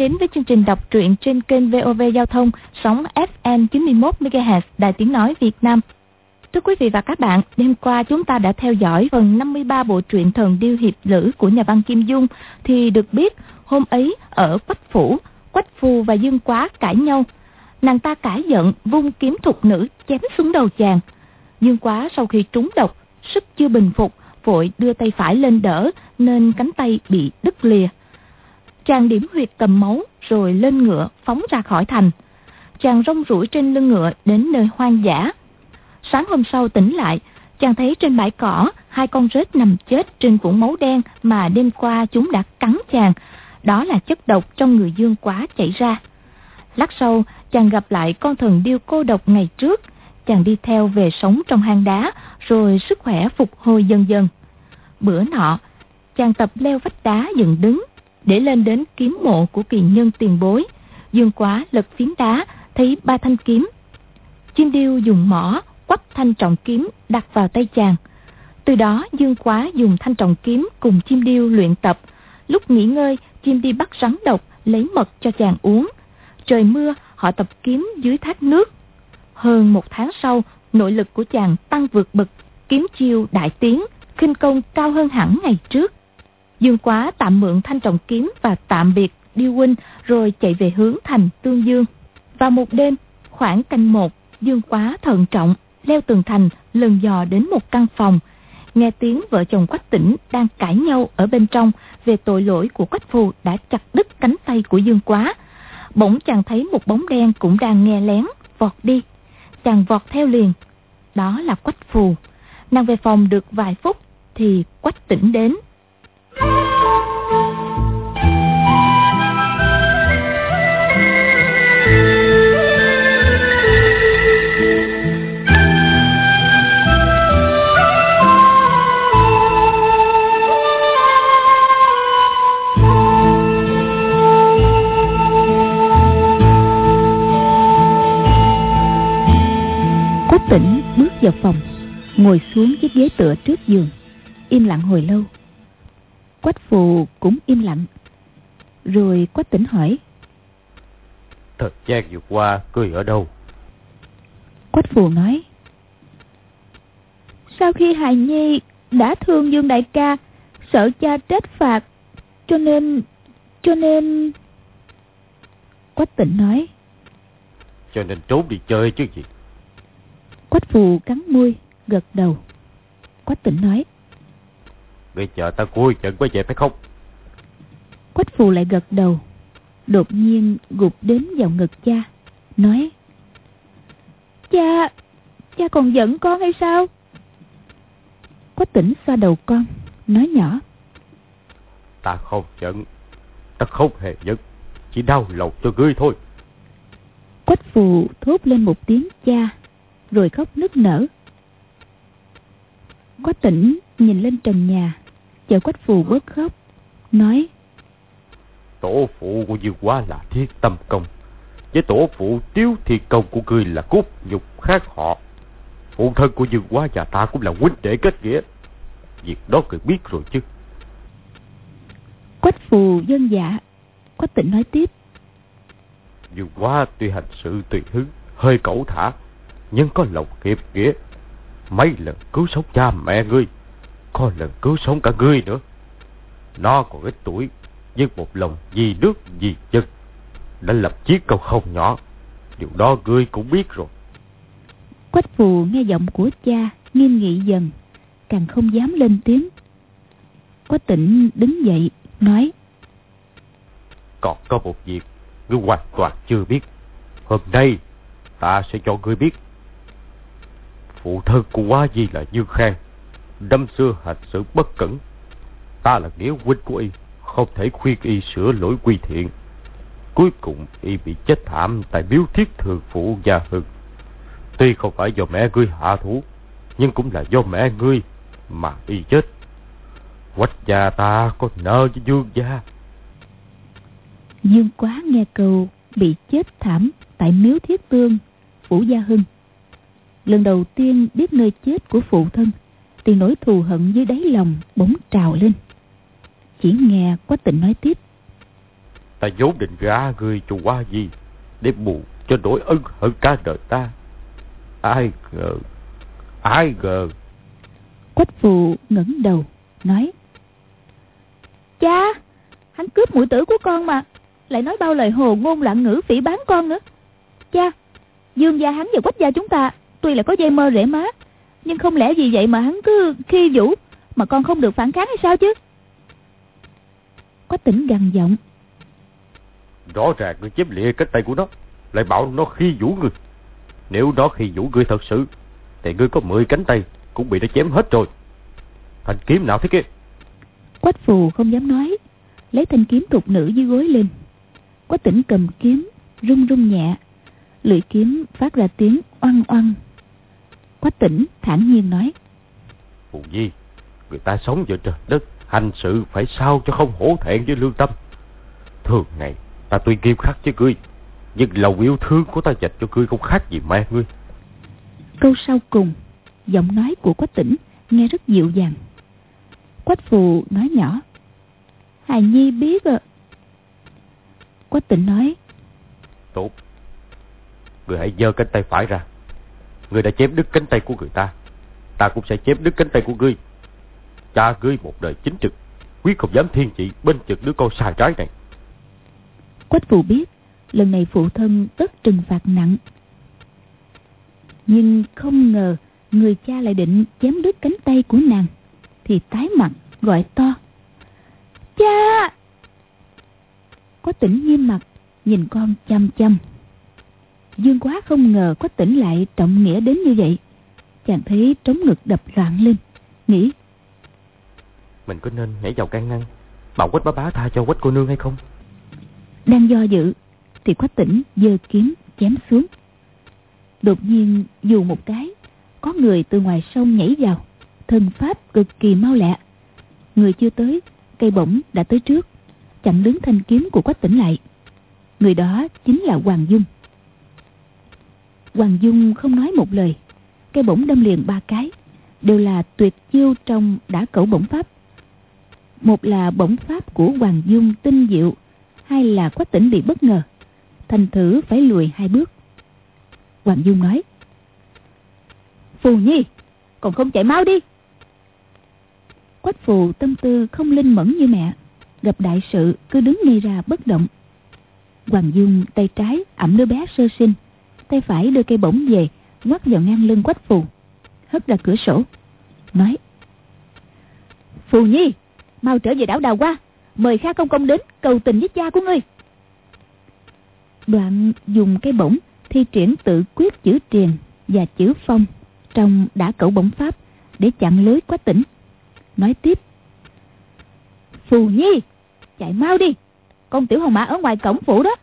đến với chương trình đọc truyện trên kênh VOV Giao thông sóng FM 91 MHz Đài Tiếng nói Việt Nam. Thưa quý vị và các bạn, đêm qua chúng ta đã theo dõi phần 53 bộ truyện Thần Điêu Hiệp Lữ của nhà văn Kim Dung thì được biết hôm ấy ở Quách Phủ, Quách Phù và Dương Quá cãi nhau. Nàng ta cãi giận vung kiếm thục nữ chém xuống đầu chàng. Dương Quá sau khi trúng độc, sức chưa bình phục, vội đưa tay phải lên đỡ nên cánh tay bị đứt lìa. Chàng điểm huyệt cầm máu rồi lên ngựa phóng ra khỏi thành. Chàng rong rủi trên lưng ngựa đến nơi hoang dã. Sáng hôm sau tỉnh lại, chàng thấy trên bãi cỏ hai con rết nằm chết trên vũng máu đen mà đêm qua chúng đã cắn chàng. Đó là chất độc trong người dương quá chảy ra. Lát sau, chàng gặp lại con thần điêu cô độc ngày trước. Chàng đi theo về sống trong hang đá, rồi sức khỏe phục hồi dần dần. Bữa nọ, chàng tập leo vách đá dựng đứng, để lên đến kiếm mộ của kỳ nhân tiền bối. Dương quá lật phiến đá, thấy ba thanh kiếm. Chim điêu dùng mỏ, quắp thanh trọng kiếm đặt vào tay chàng. Từ đó Dương quá dùng thanh trọng kiếm cùng chim điêu luyện tập. Lúc nghỉ ngơi, chim đi bắt rắn độc, lấy mật cho chàng uống. Trời mưa, họ tập kiếm dưới thác nước. Hơn một tháng sau, nội lực của chàng tăng vượt bậc, kiếm chiêu đại tiến, khinh công cao hơn hẳn ngày trước. Dương Quá tạm mượn thanh trọng kiếm và tạm biệt Điêu Huynh rồi chạy về hướng thành Tương Dương. Vào một đêm, khoảng canh một, Dương Quá thận trọng, leo tường thành, lần dò đến một căn phòng. Nghe tiếng vợ chồng Quách Tỉnh đang cãi nhau ở bên trong về tội lỗi của Quách Phù đã chặt đứt cánh tay của Dương Quá. Bỗng chàng thấy một bóng đen cũng đang nghe lén, vọt đi. Chàng vọt theo liền. Đó là Quách Phù. Nàng về phòng được vài phút thì Quách Tỉnh đến tỉnh bước vào phòng, Ngồi xuống chiếc ghế tựa trước giường, Im lặng hồi lâu. Quách phù cũng im lặng Rồi quách tỉnh hỏi Thời gian vừa qua cười ở đâu? Quách phù nói Sau khi Hài Nhi đã thương Dương Đại ca Sợ cha trách phạt Cho nên Cho nên Quách tỉnh nói Cho nên trốn đi chơi chứ gì? Quách phù cắn môi Gật đầu. Quách tỉnh nói Bây giờ ta cuối trận quay về phải không? Quách phù lại gật đầu. Đột nhiên gục đến vào ngực cha Nói Cha Cha còn giận con hay sao? Quách tỉnh xoa đầu con Nói nhỏ Ta không giận Ta không hề giận Chỉ đau lòng cho ngươi thôi. Quách phù thốt lên một tiếng cha Rồi khóc nức nở. Quách tỉnh nhìn lên trần nhà. Chờ quách phù bớt khóc nói tổ phụ của dương quá là thiết tâm công. Với tổ phụ tiếu thiệt công của ngươi là cốt nhục khác họ. Phụ thân của dương quá và ta cũng là huynh đệ kết nghĩa. Việc đó người biết rồi chứ? Quách phù dân dạ quách tịnh nói tiếp dương quá tuy hành sự tùy hứng hơi cẩu thả nhưng có lòng hiệp nghĩa. Mấy lần cứu sống cha mẹ ngươi có lần cứu sống cả ngươi nữa. Nó còn ít tuổi nhưng một lòng vì nước vì dân đã lập chiến công không nhỏ. Điều đó ngươi cũng biết rồi. Quách phù nghe giọng của cha nghiêm nghị dần càng không dám lên tiếng. Quách tỉnh đứng dậy nói còn có một việc ngươi hoàn toàn chưa biết. Hôm nay ta sẽ cho ngươi biết. Phụ thân của quá di là dương khang năm xưa hành sự bất cẩn. Ta là nghĩa huynh của y, không thể khuyên y sửa lỗi quy thiện. Cuối cùng y bị chết thảm tại miếu thiết thường phụ gia hưng. Tuy không phải do mẹ ngươi hạ thủ, nhưng cũng là do mẹ ngươi mà y chết. Quách gia ta có nợ với dương gia. Dương quá nghe cầu bị chết thảm tại miếu thiết tương phủ gia hưng. Lần đầu tiên biết nơi chết của phụ thân thì nỗi thù hận dưới đáy lòng bỗng trào lên. Chỉ nghe quách tịnh nói tiếp. Ta vốn định gả người cho qua gì Để bù cho nỗi ân hận cả đời ta? Ai ngờ Ai ngờ? Quách phù ngẩng đầu Nói. Cha Hắn cướp mũi tử của con mà Lại nói bao lời hồ ngôn loạn ngữ phỉ bán con nữa. Cha Dương gia hắn và quách gia chúng ta Tuy là có dây mơ rễ má Nhưng không lẽ gì vậy mà hắn cứ khi vũ Mà con không được phản kháng hay sao chứ? Quách tỉnh gằn giọng. Rõ ràng ngươi chém lịa cái tay của nó Lại bảo nó khi vũ ngươi. Nếu nó khi vũ ngươi thật sự Thì ngươi có 10 cánh tay Cũng bị nó chém hết rồi. Thanh kiếm nào thế kia? Quách phù không dám nói Lấy thanh kiếm thuộc nữ dưới gối lên. Quách tỉnh cầm kiếm Rung rung nhẹ. Lưỡi kiếm phát ra tiếng oăng oăng Quách tỉnh thản nhiên nói. Phù Di Người ta sống giữa trời đất Hành sự phải sao cho không hổ thẹn với lương tâm. Thường ngày Ta tuy nghiêm khắc với ngươi Nhưng lòng yêu thương của ta dành cho ngươi không khác gì mẹ ngươi. Câu sau cùng Giọng nói của Quách tỉnh Nghe rất dịu dàng. Quách phù nói nhỏ Hài Nhi biết à Quách tỉnh nói Tốt. Người hãy giơ cánh tay phải ra Người đã chém đứt cánh tay của người ta. Ta cũng sẽ chém đứt cánh tay của ngươi. Cha ngươi một đời chính trực, Quyết không dám thiên trị bên trực đứa con sai trái này. Quách phụ biết, Lần này phụ thân tất trừng phạt nặng. Nhưng không ngờ Người cha lại định chém đứt cánh tay của nàng, Thì tái mặt gọi to. Cha! Có tỉnh nghiêm mặt, Nhìn con chăm chăm. Dương quá không ngờ Quách tỉnh lại trọng nghĩa đến như vậy. Chàng thấy trống ngực đập loạn lên Nghĩ Mình có nên nhảy vào can ngăn Bảo quách bá bá tha cho quách cô nương hay không? Đang do dự Thì quách tỉnh giơ kiếm chém xuống. Đột nhiên dù một cái Có người từ ngoài sông nhảy vào Thân pháp cực kỳ mau lẹ. Người chưa tới Cây bổng đã tới trước Chặn đứng thanh kiếm của quách tỉnh lại. Người đó chính là Hoàng Dung Hoàng Dung không nói một lời. Cây bổng đâm liền ba cái, Đều là tuyệt chiêu trong đã cẩu bổng pháp. Một là bổng pháp của Hoàng Dung tinh diệu, Hai là quách tỉnh bị bất ngờ. Thành thử phải lùi hai bước. Hoàng Dung nói, Phù Nhi, Còn không chạy mau đi. Quách phù tâm tư không linh mẫn như mẹ, Gặp đại sự cứ đứng ngay ra bất động. Hoàng Dung tay trái ẩm đứa bé sơ sinh. Tay phải đưa cây bổng về Quắt vào ngang lưng quách phù, Hất ra cửa sổ, Nói, Phù Nhi, Mau trở về đảo Đào qua Mời Kha Công Công đến cầu tình với cha của ngươi. Đoạn dùng cây bổng Thi triển tự quyết chữ triền Và chữ phong Trong đã cẩu bổng pháp Để chặn lưới quá tỉnh. Nói tiếp, Phù Nhi, Chạy mau đi, Con tiểu hồng mã ở ngoài cổng phủ đó.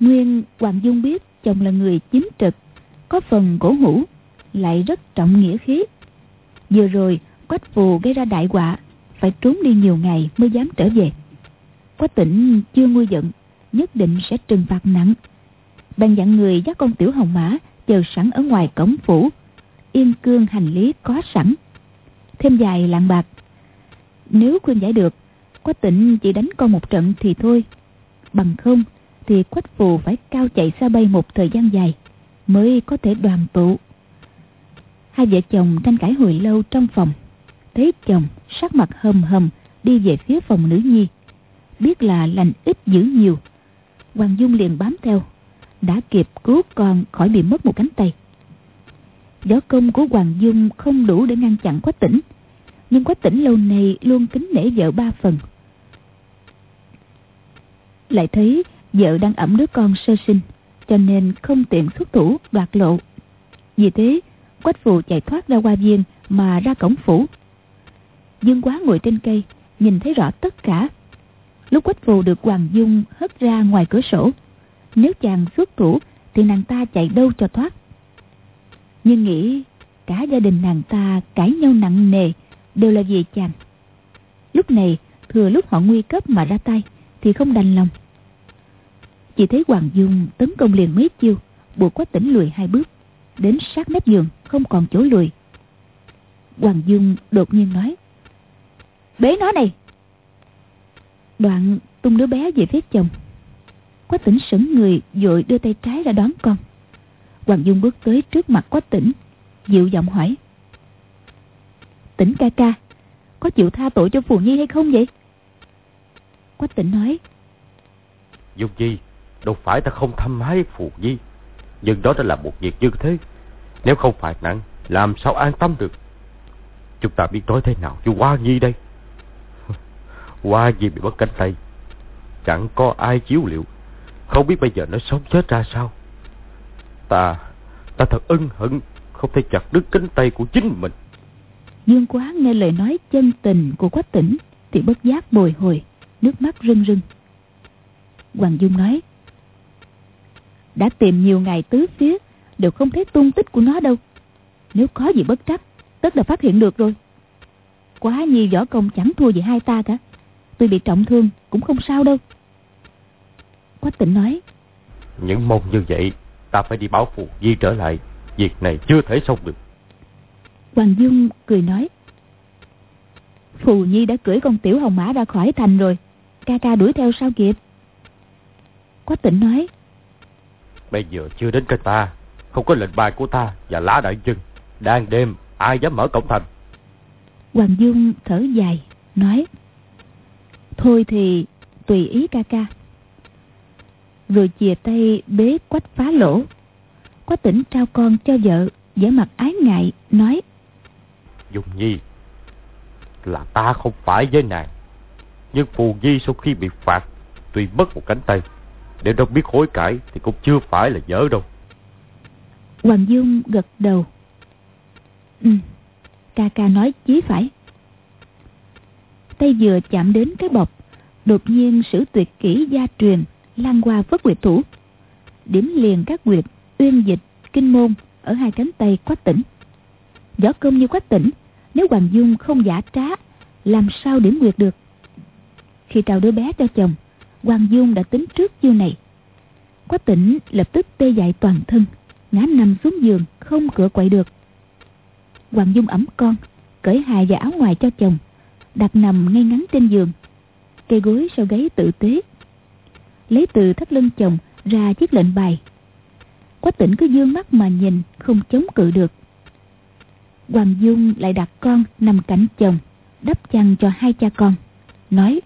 Nguyên, Hoàng Dung biết chồng là người chính trực, Có phần cổ hủ, Lại rất trọng nghĩa khí. Vừa rồi, Quách phù gây ra đại họa, Phải trốn đi nhiều ngày mới dám trở về. Quách tỉnh chưa nguôi giận, Nhất định sẽ trừng phạt nặng. Bàn dặn người dắt con tiểu hồng mã Chờ sẵn ở ngoài cổng phủ. Yên cương hành lý có sẵn. Thêm dài lạng bạc. Nếu khuyên giải được, Quách tỉnh chỉ đánh con một trận thì thôi. Bằng không thì quách phù phải cao chạy xa bay một thời gian dài mới có thể đoàn tụ. Hai vợ chồng tranh cãi hồi lâu trong phòng, thấy chồng sắc mặt hầm hầm đi về phía phòng nữ nhi, biết là lành ít dữ nhiều. Hoàng dung liền bám theo, đã kịp cứu con khỏi bị mất một cánh tay. Võ công của hoàng dung không đủ để ngăn chặn quách tỉnh nhưng quách tỉnh lâu nay luôn kính nể vợ ba phần. Lại thấy vợ đang ẩm đứa con sơ sinh, cho nên không tiện xuất thủ đoạt lộ. Vì thế, quách phù chạy thoát ra qua viên mà ra cổng phủ. Dương quá ngồi trên cây, nhìn thấy rõ tất cả. Lúc quách phù được hoàng dung hất ra ngoài cửa sổ, nếu chàng xuất thủ thì nàng ta chạy đâu cho thoát. Nhưng nghĩ cả gia đình nàng ta cãi nhau nặng nề đều là vì chàng. Lúc này, thừa lúc họ nguy cấp mà ra tay thì không đành lòng chỉ thấy Hoàng Dung tấn công liền mấy chiêu, Buộc quách tỉnh lùi hai bước, Đến sát mép giường, không còn chỗ lùi. Hoàng Dung đột nhiên nói, Bế nó này! Đoạn tung đứa bé về phía chồng. Quách tỉnh sững người, vội đưa tay trái ra đón con. Hoàng dung bước tới trước mặt quách tỉnh, dịu giọng hỏi, tỉnh ca ca, có chịu tha tội cho phù nhi hay không vậy? Quách tỉnh nói dung nhi đâu phải ta không thăm hái phù di nhưng đó đã là một việc như thế. Nếu không phải nặng, làm sao an tâm được? Chúng ta biết nói thế nào chứ? hoa nhi đây? Hoa nhi bị mất cánh tay. Chẳng có ai chiếu liệu. Không biết bây giờ nó sống chết ra sao? Ta Ta thật ân hận Không thể chặt đứt cánh tay của chính mình. Dương quá nghe lời nói chân tình của quách tỉnh Thì bất giác bồi hồi, Nước mắt rưng rưng. Hoàng Dung nói đã tìm nhiều ngày tứ phía Đều không thấy tung tích của nó đâu. Nếu có gì bất trắc Tất là phát hiện được rồi. Quá nhi võ công chẳng thua gì hai ta cả. Tuy bị trọng thương cũng không sao đâu. Quách tỉnh nói Những mong như vậy Ta phải đi báo phù Di trở lại. Việc này chưa thể xong được. Hoàng Dung cười nói Phù Nhi đã cưỡi con tiểu hồng mã ra khỏi thành rồi. Ca ca đuổi theo sao kịp? Quách tỉnh nói Bây giờ chưa đến cái ta. Không có lệnh bài của ta và lá đại chân Đang đêm ai dám mở cổng thành? Hoàng Dung thở dài Nói Thôi thì tùy ý ca ca. Rồi chìa tay bế quách phá lỗ. Quách tỉnh trao con cho vợ vẻ mặt ái ngại nói dung nhi là ta không phải với nàng. Nhưng phù nhi sau khi bị phạt tuy mất một cánh tay nếu đâu biết hối cải thì cũng chưa phải là dở đâu. Hoàng dung gật đầu. Ừ ca ca nói chí phải. Tay vừa chạm đến cái bọc, đột nhiên sử tuyệt kỹ gia truyền, lan qua vất quyệt thủ. Điểm liền các quyệt, uyên dịch, kinh môn ở hai cánh tay quách tỉnh. Võ công như quách tỉnh, nếu hoàng dung không giả trá, làm sao điểm quyệt được? Khi trao đứa bé cho chồng hoàng dung đã tính trước chiêu này. Quách tỉnh lập tức tê dại toàn thân, ngã nằm xuống giường, không cửa quậy được. Hoàng dung ẩm con, cởi hài và áo ngoài cho chồng, đặt nằm ngay ngắn trên giường, cây gối sau gáy tự tế. Lấy từ thắt lưng chồng ra chiếc lệnh bài. Quách tỉnh cứ dương mắt mà nhìn, không chống cự được. Hoàng dung lại đặt con nằm cạnh chồng, đắp chăn cho hai cha con, nói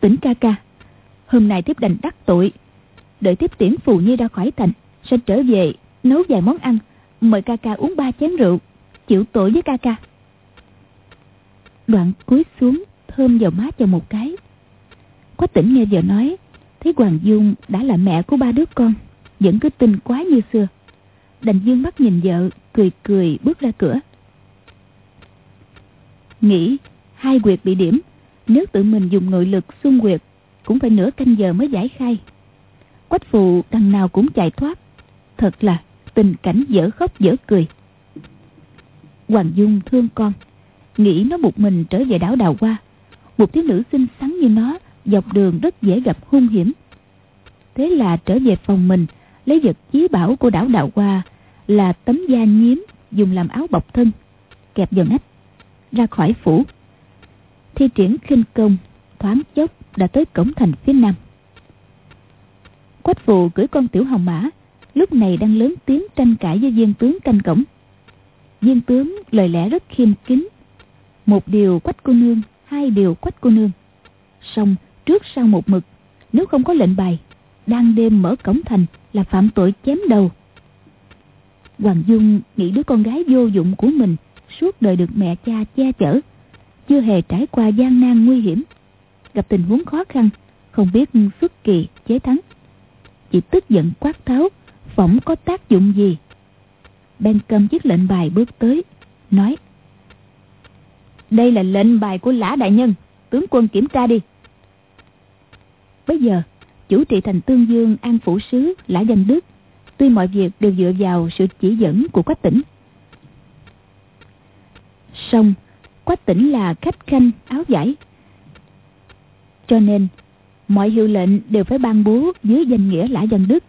tỉnh ca ca. Hôm nay tiếp đành đắc tội. Đợi tiếp tiễn phù nhi ra khỏi thành, sẽ trở về, nấu vài món ăn, mời ca ca uống ba chén rượu, chịu tội với ca ca. Đoạn cúi xuống, thơm vào má cho một cái. Quách tỉnh nghe vợ nói, Thấy Hoàng Dung đã là mẹ của ba đứa con, Vẫn cứ tin quá như xưa. Đành dương mắt nhìn vợ, Cười cười bước ra cửa. Nghĩ, hai quyệt bị điểm nếu tự mình dùng nội lực xung quyệt Cũng phải nửa canh giờ mới giải khai. Quách phụ đằng nào cũng chạy thoát. Thật là tình cảnh dở khóc dở cười. Hoàng Dung thương con, Nghĩ nó một mình trở về đảo Đào Hoa. Một thiếu nữ xinh xắn như nó, dọc đường rất dễ gặp hung hiểm. Thế là trở về phòng mình, lấy vật chí bảo của đảo đào hoa là tấm da nhiếm dùng làm áo bọc thân, kẹp vào nách ra khỏi phủ thi triển khinh công, thoáng chốc đã tới cổng thành phía nam. Quách phù cưỡi con tiểu hồng mã, lúc này đang lớn tiếng tranh cãi với viên tướng canh cổng. Viên tướng lời lẽ rất khiêm kính. Một điều quách cô nương, hai điều quách cô nương. Song trước sau một mực, nếu không có lệnh bài, đang đêm mở cổng thành là phạm tội chém đầu. Hoàng dung nghĩ đứa con gái vô dụng của mình, suốt đời được mẹ cha che chở chưa hề trải qua gian nan nguy hiểm. Gặp tình huống khó khăn không biết xuất kỳ chế thắng. Chỉ tức giận quát tháo phỏng có tác dụng gì. Ben cầm chiếc lệnh bài bước tới nói đây là lệnh bài của lã đại nhân tướng quân kiểm tra đi. Bây giờ, chủ trị thành Tương Dương An Phủ Sứ Lã Danh Đức, tuy mọi việc đều dựa vào sự chỉ dẫn của Quách tỉnh. Song, Quách tỉnh là khách khanh áo giải. Cho nên, mọi hiệu lệnh đều phải ban bố dưới danh nghĩa Lã Danh Đức.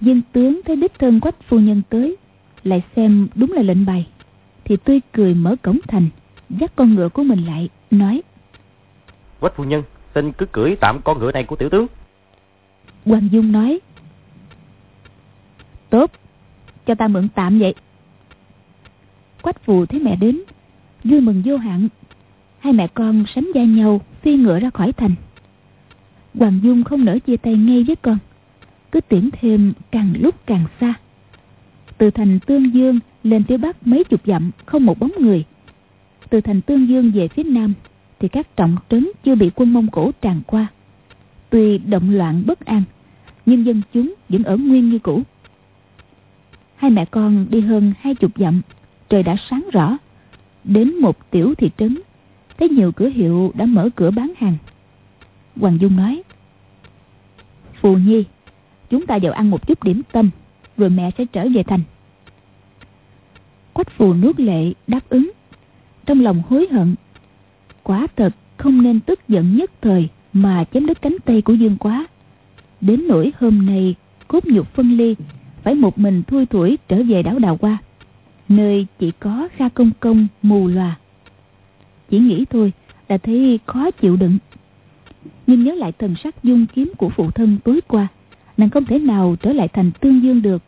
Dân tướng thấy đích thân Quách phu nhân tới, lại xem đúng là lệnh bài, thì tươi cười mở cổng thành, dắt con ngựa của mình lại, nói Quách phu nhân, Xin cứ cưỡi tạm con ngựa này của tiểu tướng Hoàng Dung nói Tốt Cho ta mượn tạm vậy Quách phù thấy mẹ đến Vui mừng vô hạn. Hai mẹ con sánh vai nhau, Phi ngựa ra khỏi thành. Hoàng Dung không nỡ chia tay ngay với con, Cứ tiễn thêm càng lúc càng xa. Từ thành Tương Dương lên phía bắc mấy chục dặm, Không một bóng người. Từ thành Tương Dương về phía nam Thì các trọng trấn chưa bị quân Mông Cổ tràn qua. Tuy động loạn bất an, Nhưng dân chúng vẫn ở nguyên như cũ. Hai mẹ con đi hơn hai chục dặm, Trời đã sáng rõ. Đến một tiểu thị trấn. Thấy nhiều cửa hiệu đã mở cửa bán hàng. Hoàng Dung nói, Phù Nhi, Chúng ta vào ăn một chút điểm tâm, Rồi mẹ sẽ trở về thành. Quách phù nuốt lệ đáp ứng. Trong lòng hối hận, Quả thật không nên tức giận nhất thời Mà chém đứt cánh tay của Dương quá. Đến nỗi hôm nay, Cốt nhục phân ly, Phải một mình thui thủi trở về đảo đào qua Nơi chỉ có Kha Công Công mù lòa Chỉ nghĩ thôi là thấy khó chịu đựng. Nhưng nhớ lại thần sắc dung kiếm của phụ thân tối qua, Nàng không thể nào trở lại thành tương dương được.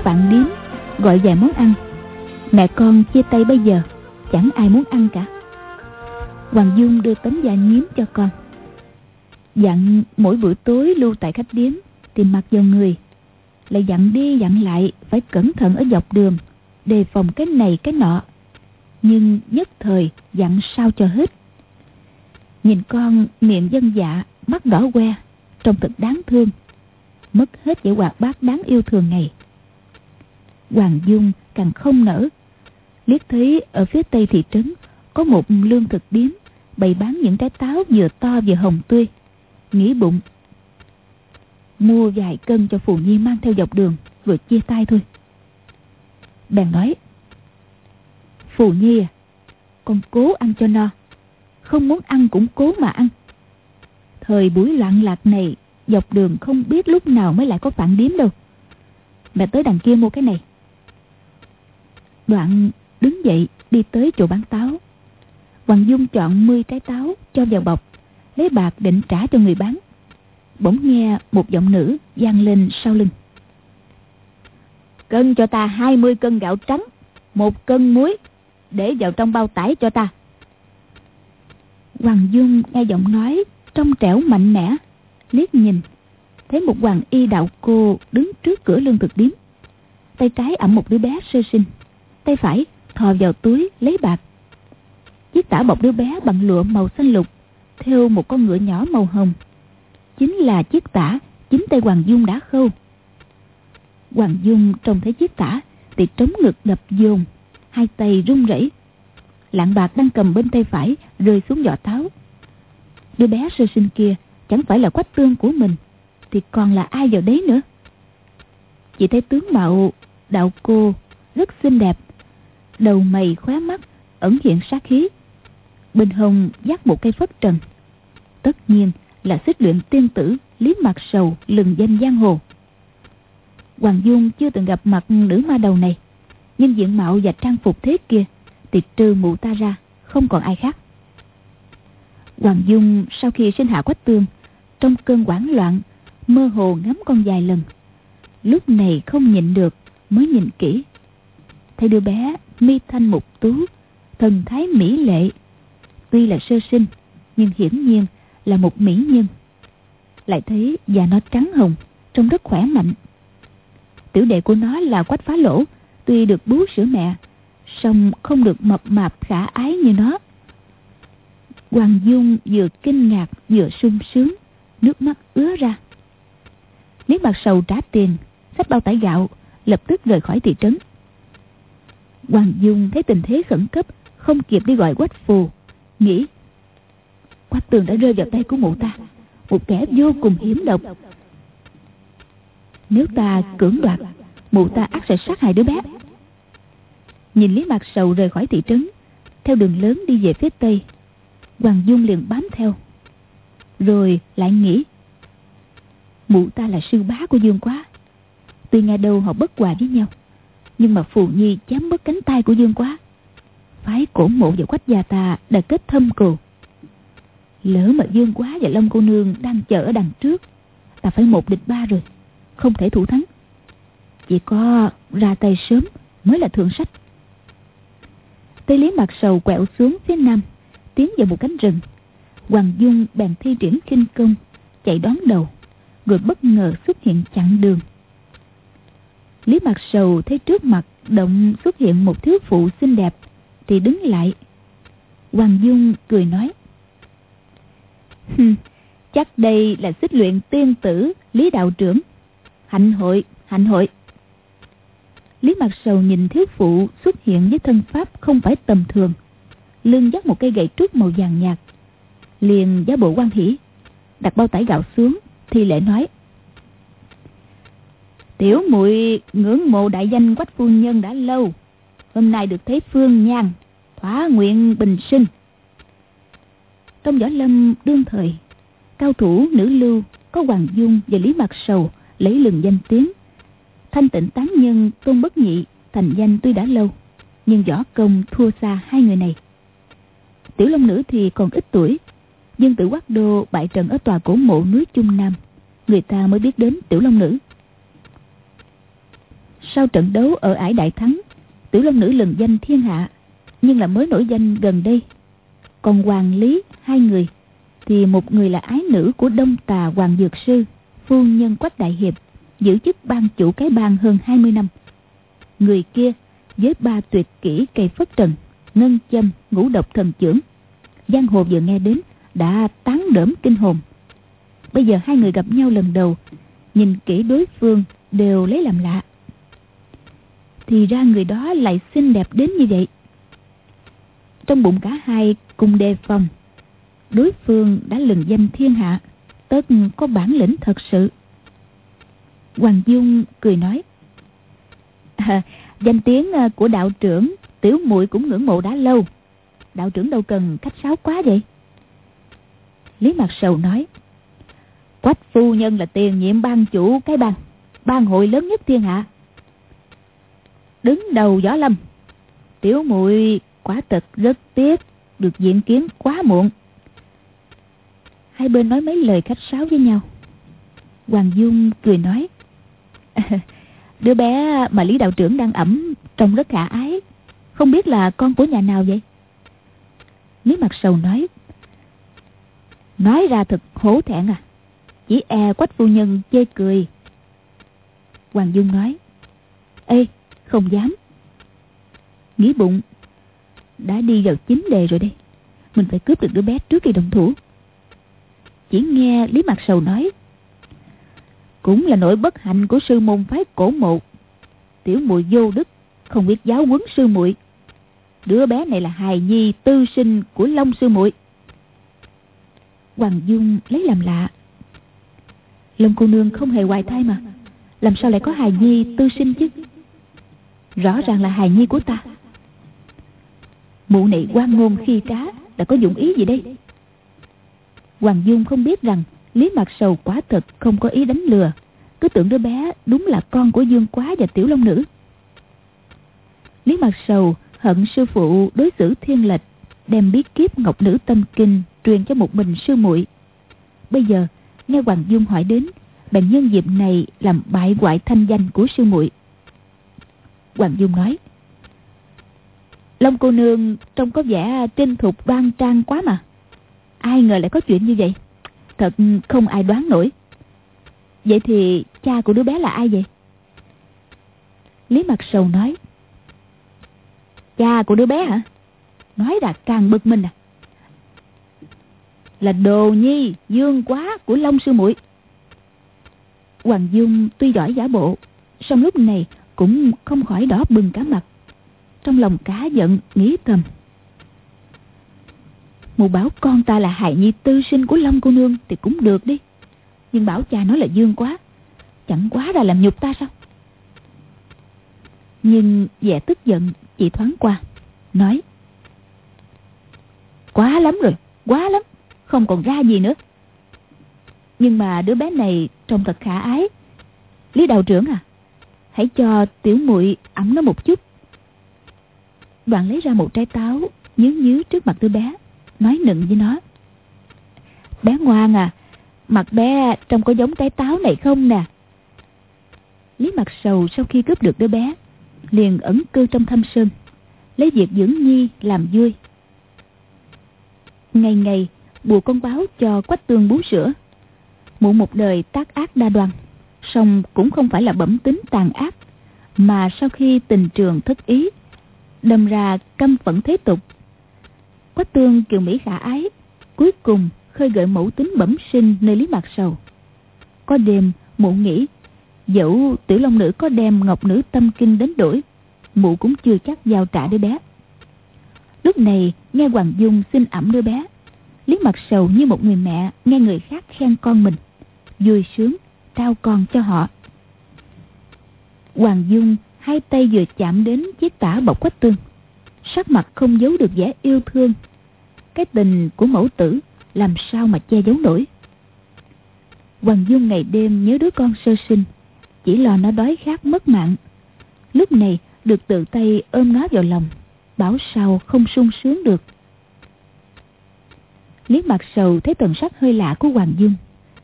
Người bạn điếm gọi vài món ăn. Mẹ con chia tay bây giờ, chẳng ai muốn ăn cả. Hoàng dung đưa tấm da nhiếm cho con. Dặn mỗi buổi tối lưu tại khách điếm, tìm mặt vào người. Lại dặn đi dặn lại phải cẩn thận ở dọc đường, đề phòng cái này cái nọ. Nhưng nhất thời dặn sao cho hết. Nhìn con miệng dân dạ mắt đỏ que trông thật đáng thương. Mất hết vẻ hoạt bát đáng yêu thường ngày. Hoàng Dung càng không nở. Liếc thấy ở phía tây thị trấn có một lương thực điếm bày bán những trái táo vừa to vừa hồng tươi. Nghĩ bụng mua vài cân cho Phù Nhi mang theo dọc đường rồi chia tay thôi. Bèn nói Phù Nhi à, con cố ăn cho no. Không muốn ăn cũng cố mà ăn. Thời buổi loạn lạc này dọc đường không biết lúc nào mới lại có phản điếm đâu. Mẹ tới đằng kia mua cái này. Đoạn đứng dậy đi tới chỗ bán táo. Hoàng Dung chọn 10 trái táo cho vào bọc Lấy bạc định trả cho người bán. Bỗng nghe một giọng nữ vang lên sau lưng. Cân cho ta 20 cân gạo trắng Một cân muối Để vào trong bao tải cho ta. Hoàng Dung nghe giọng nói Trong trẻo mạnh mẽ Liếc nhìn Thấy một hoàng y đạo cô đứng trước cửa lương thực điếm. Tay trái ẩm một đứa bé sơ sinh tay phải, thò vào túi lấy bạc. Chiếc tả bọc đứa bé bằng lụa màu xanh lục theo một con ngựa nhỏ màu hồng. Chính là chiếc tả, chính tay hoàng dung đã khâu. Hoàng dung trông thấy chiếc tả thì trống ngực đập dồn, hai tay run rẩy. Lạng bạc đang cầm bên tay phải rơi xuống giỏ táo. Đứa bé sơ sinh kia chẳng phải là quách tương của mình, thì còn là ai vào đấy nữa? Chị thấy tướng mạo đạo cô rất xinh đẹp đầu mày khóe mắt, ẩn hiện sát khí. Bên hông dắt một cây phất trần. Tất nhiên là xích luyện tiên tử, lý mặt sầu lừng danh giang hồ. Hoàng dung chưa từng gặp mặt nữ ma đầu này, nhưng diện mạo và trang phục thế kia thì trừ mụ ta ra không còn ai khác. Hoàng dung sau khi sinh hạ quách tương, trong cơn hoảng loạn, mơ hồ ngắm con dài lần. Lúc này không nhịn được, mới nhìn kỹ. Thấy đứa bé mi thanh mục tú thần thái mỹ lệ tuy là sơ sinh nhưng hiển nhiên là một mỹ nhân lại thấy da nó trắng hồng trông rất khỏe mạnh tiểu đệ của nó là quách phá lỗ tuy được bú sữa mẹ song không được mập mạp khả ái như nó Hoàng Dung vừa kinh ngạc vừa sung sướng, nước mắt ứa ra. Lý mặt sầu trả tiền, xách bao tải gạo, lập tức rời khỏi thị trấn. Hoàng Dung thấy tình thế khẩn cấp, không kịp đi gọi quách phù, nghĩ quách tường đã rơi vào tay của mụ ta, một kẻ vô cùng hiểm độc. Nếu ta cưỡng đoạt, mụ ta ắt sẽ sát hại đứa bé. Nhìn Lý Mạc Sầu rời khỏi thị trấn, theo đường lớn đi về phía tây, Hoàng Dung liền bám theo. Rồi lại nghĩ, mụ ta là sư bá của Dương Quá. Tuy nghe đâu họ bất hòa với nhau, nhưng mà Phù Nhi chém mất cánh tay của Dương Quá. Phái cổ mộ và quách gia ta đã kết thâm cừu. Lỡ mà Dương Quá và Long cô nương đang chờ ở đằng trước, ta phải một địch ba rồi, không thể thủ thắng. Chỉ có ra tay sớm mới là thượng sách. Tây Lý mặt sầu quẹo xuống phía nam, tiến vào một cánh rừng. Hoàng Dung bèn thi triển kinh công, chạy đón đầu, rồi bất ngờ xuất hiện chặn đường. Lý mặt sầu thấy trước mặt động xuất hiện một thiếu phụ xinh đẹp, thì đứng lại. Hoàng Dung cười nói. Chắc đây là xích luyện tiên tử Lý Đạo Trưởng. Hạnh hội, hạnh hội. Lý Mặt Sầu nhìn thiếu phụ xuất hiện với thân pháp không phải tầm thường. Lưng dắt một cây gậy trúc màu vàng nhạt. Liền giá bộ quan hỷ. Đặt bao tải gạo xuống thì lễ nói. Tiểu muội ngưỡng mộ đại danh quách phu nhân đã lâu. Hôm nay được thấy phương nhan, thỏa nguyện bình sinh. Trong võ lâm đương thời, cao thủ nữ lưu có Hoàng Dung và Lý mặc Sầu lấy lừng danh tiếng Thanh tịnh tán nhân Tôn Bất Nhị thành danh tuy đã lâu, nhưng võ công thua xa hai người này. Tiểu Long Nữ thì còn ít tuổi, dân tử Quát Đô bại trận ở tòa cổ mộ núi Trung Nam, người ta mới biết đến Tiểu Long Nữ. Sau trận đấu ở ải Đại Thắng, Tiểu Long Nữ lần danh thiên hạ, nhưng là mới nổi danh gần đây. Còn Hoàng Lý, hai người, thì một người là ái nữ của Đông Tà Hoàng Dược Sư, phu nhân Quách Đại Hiệp, giữ chức ban chủ cái bang hơn 20 năm. Người kia với ba tuyệt kỹ cây phất trần, ngân châm, ngũ độc thần trưởng. Giang hồ vừa nghe đến đã tán đỡm kinh hồn. Bây giờ hai người gặp nhau lần đầu, nhìn kỹ đối phương đều lấy làm lạ. Thì ra người đó lại xinh đẹp đến như vậy. Trong bụng cả hai cùng đề phòng. Đối phương đã lừng danh thiên hạ, tất có bản lĩnh thật sự. Hoàng Dung cười nói. À, danh tiếng ờ, của đạo trưởng tiểu muội cũng ngưỡng mộ đã lâu. Đạo trưởng đâu cần khách sáo quá vậy. Lý Mạc Sầu nói. Quách phu nhân là tiền nhiệm ban chủ cái bang, ban hội lớn nhất thiên hạ. Đứng đầu võ lâm, tiểu muội quả thật rất tiếc được diện kiến quá muộn. Hai bên nói mấy lời khách sáo với nhau. Hoàng Dung cười nói. Đứa bé mà Lý Đạo trưởng đang ẩm trông rất khả ái. Không biết là con của nhà nào vậy? Lý Mặt Sầu nói. Nói ra thật hổ thẹn à. Chỉ e quách phu nhân chê cười. Hoàng Dung nói. Ê, không dám. Nghĩ bụng. Đã đi vào chính đề rồi đây. Mình phải cướp được đứa bé trước khi đồng thủ. Chỉ nghe Lý Mặt Sầu nói, cũng là nỗi bất hạnh của sư môn phái cổ mộ tiểu muội vô đức, không biết giáo huấn sư muội đứa bé này là hài nhi tư sinh của long sư muội hoàng dung lấy làm lạ long cô nương không hề hoài thai mà làm sao lại có hài nhi tư sinh chứ rõ ràng là hài nhi của ta. Mụ này quan ngôn khi trá đã có dụng ý gì đây? Hoàng dung không biết rằng Lý Mặt Sầu quả thật không có ý đánh lừa. Cứ tưởng đứa bé đúng là con của Dương Quá và Tiểu Long Nữ. Lý Mặt Sầu hận sư phụ đối xử thiên lệch, Đem bí kiếp Ngọc Nữ Tâm Kinh Truyền cho một mình sư muội. Bây giờ, nghe Hoàng Dung hỏi đến, Bèn nhân dịp này làm bại hoại thanh danh của sư muội. Hoàng Dung nói. Long cô nương trông có vẻ trinh thục đoan trang quá mà. Ai ngờ lại có chuyện như vậy? Thật không ai đoán nổi. Vậy thì cha của đứa bé là ai vậy? Lý Mặt Sầu nói. Cha của đứa bé hả? Nói là càng bực mình à. Là đồ nhi, dương quá của long sư muội. Hoàng dung tuy giỏi giả bộ, song lúc này cũng không khỏi đỏ bừng cả mặt. Trong lòng cá giận, nghĩ thầm. Mụ bảo con ta là hài nhi tư sinh của long cô nương thì cũng được đi. Nhưng bảo cha nói là dương quá. Chẳng quá ra làm nhục ta sao? Nhưng vẻ tức giận chỉ thoáng qua, nói. Quá lắm rồi, quá lắm, không còn ra gì nữa. Nhưng mà đứa bé này trông thật khả ái. Lý đạo trưởng à hãy cho tiểu muội ẩm nó một chút. Đoạn lấy ra một trái táo, nhớ nhớ trước mặt đứa bé, nói nựng với nó. Bé ngoan à mặt bé trông có giống trái táo này không nè? Lý mặt sầu sau khi cướp được đứa bé, liền ẩn cư trong thâm sơn, lấy việc dưỡng nhi làm vui ngày ngày, bùa con báo cho quách tương bú sữa, mụ một đời tác ác đa đoan song cũng không phải là bẩm tính tàn ác, mà sau khi tình trường thất ý, đâm ra căm phẫn thế tục. Quách tương kiều mỹ khả ái, cuối cùng khơi gợi mẫu tính bẩm sinh nơi lý mạc sầu. Có đêm, mụ nghĩ, dẫu tiểu long nữ có đem ngọc nữ tâm kinh đến đổi, mụ cũng chưa chắc giao trả đứa bé. Lúc này, nghe hoàng dung xin ẩm đứa bé, lý mặt sầu như một người mẹ nghe người khác khen con mình, vui sướng trao con cho họ. Hoàng dung hai tay vừa chạm đến chiếc tả bọc quách tương. Sắc mặt không giấu được vẻ yêu thương. Cái tình của mẫu tử làm sao mà che giấu nổi? Hoàng dung ngày đêm nhớ đứa con sơ sinh, chỉ lo nó đói khát mất mạng. Lúc này được tự tay ôm nó vào lòng, bảo sao không sung sướng được. Lý mặt sầu thấy tần sắc hơi lạ của hoàng dung,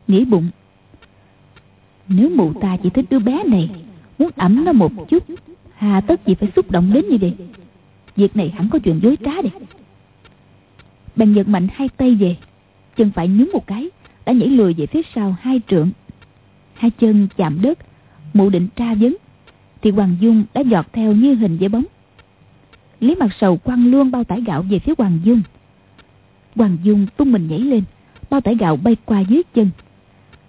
nghĩ bụng nếu mụ ta chỉ thích đứa bé này, muốn ẩm nó một chút, hà tất gì phải xúc động đến như vậy. Việc này hẳn có chuyện dối trá đi bèn giật mạnh hai tay về, chân phải nhúng một cái, đã nhảy lùi về phía sau hai trượng. Hai chân chạm đất, mụ định tra vấn, thì hoàng dung đã giọt theo như hình với bóng. Lý mặt sầu quăng luôn bao tải gạo về phía hoàng dung. Hoàng dung tung mình nhảy lên, bao tải gạo bay qua dưới chân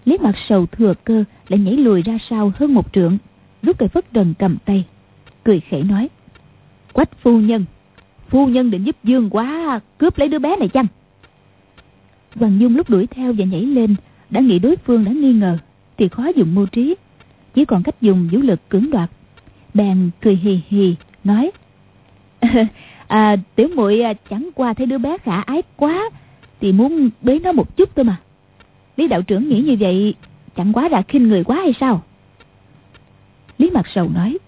lý mặt sầu thừa cơ lại nhảy lùi ra sau hơn một trượng. Rút cây phất trần cầm tay cười khẩy nói quách phu nhân phu nhân định giúp dương quá cướp lấy đứa bé này chăng? Hoàng dung lúc đuổi theo và nhảy lên đã nghĩ đối phương đã nghi ngờ thì khó dùng mưu trí chỉ còn cách dùng vũ lực cưỡng đoạt. Bèn cười hì hì nói à, tiểu muội à, chẳng qua thấy đứa bé khả ái quá thì muốn bế nó một chút thôi mà lý đạo trưởng nghĩ như vậy, chẳng quá là khinh người quá hay sao? Lý mặt sầu nói,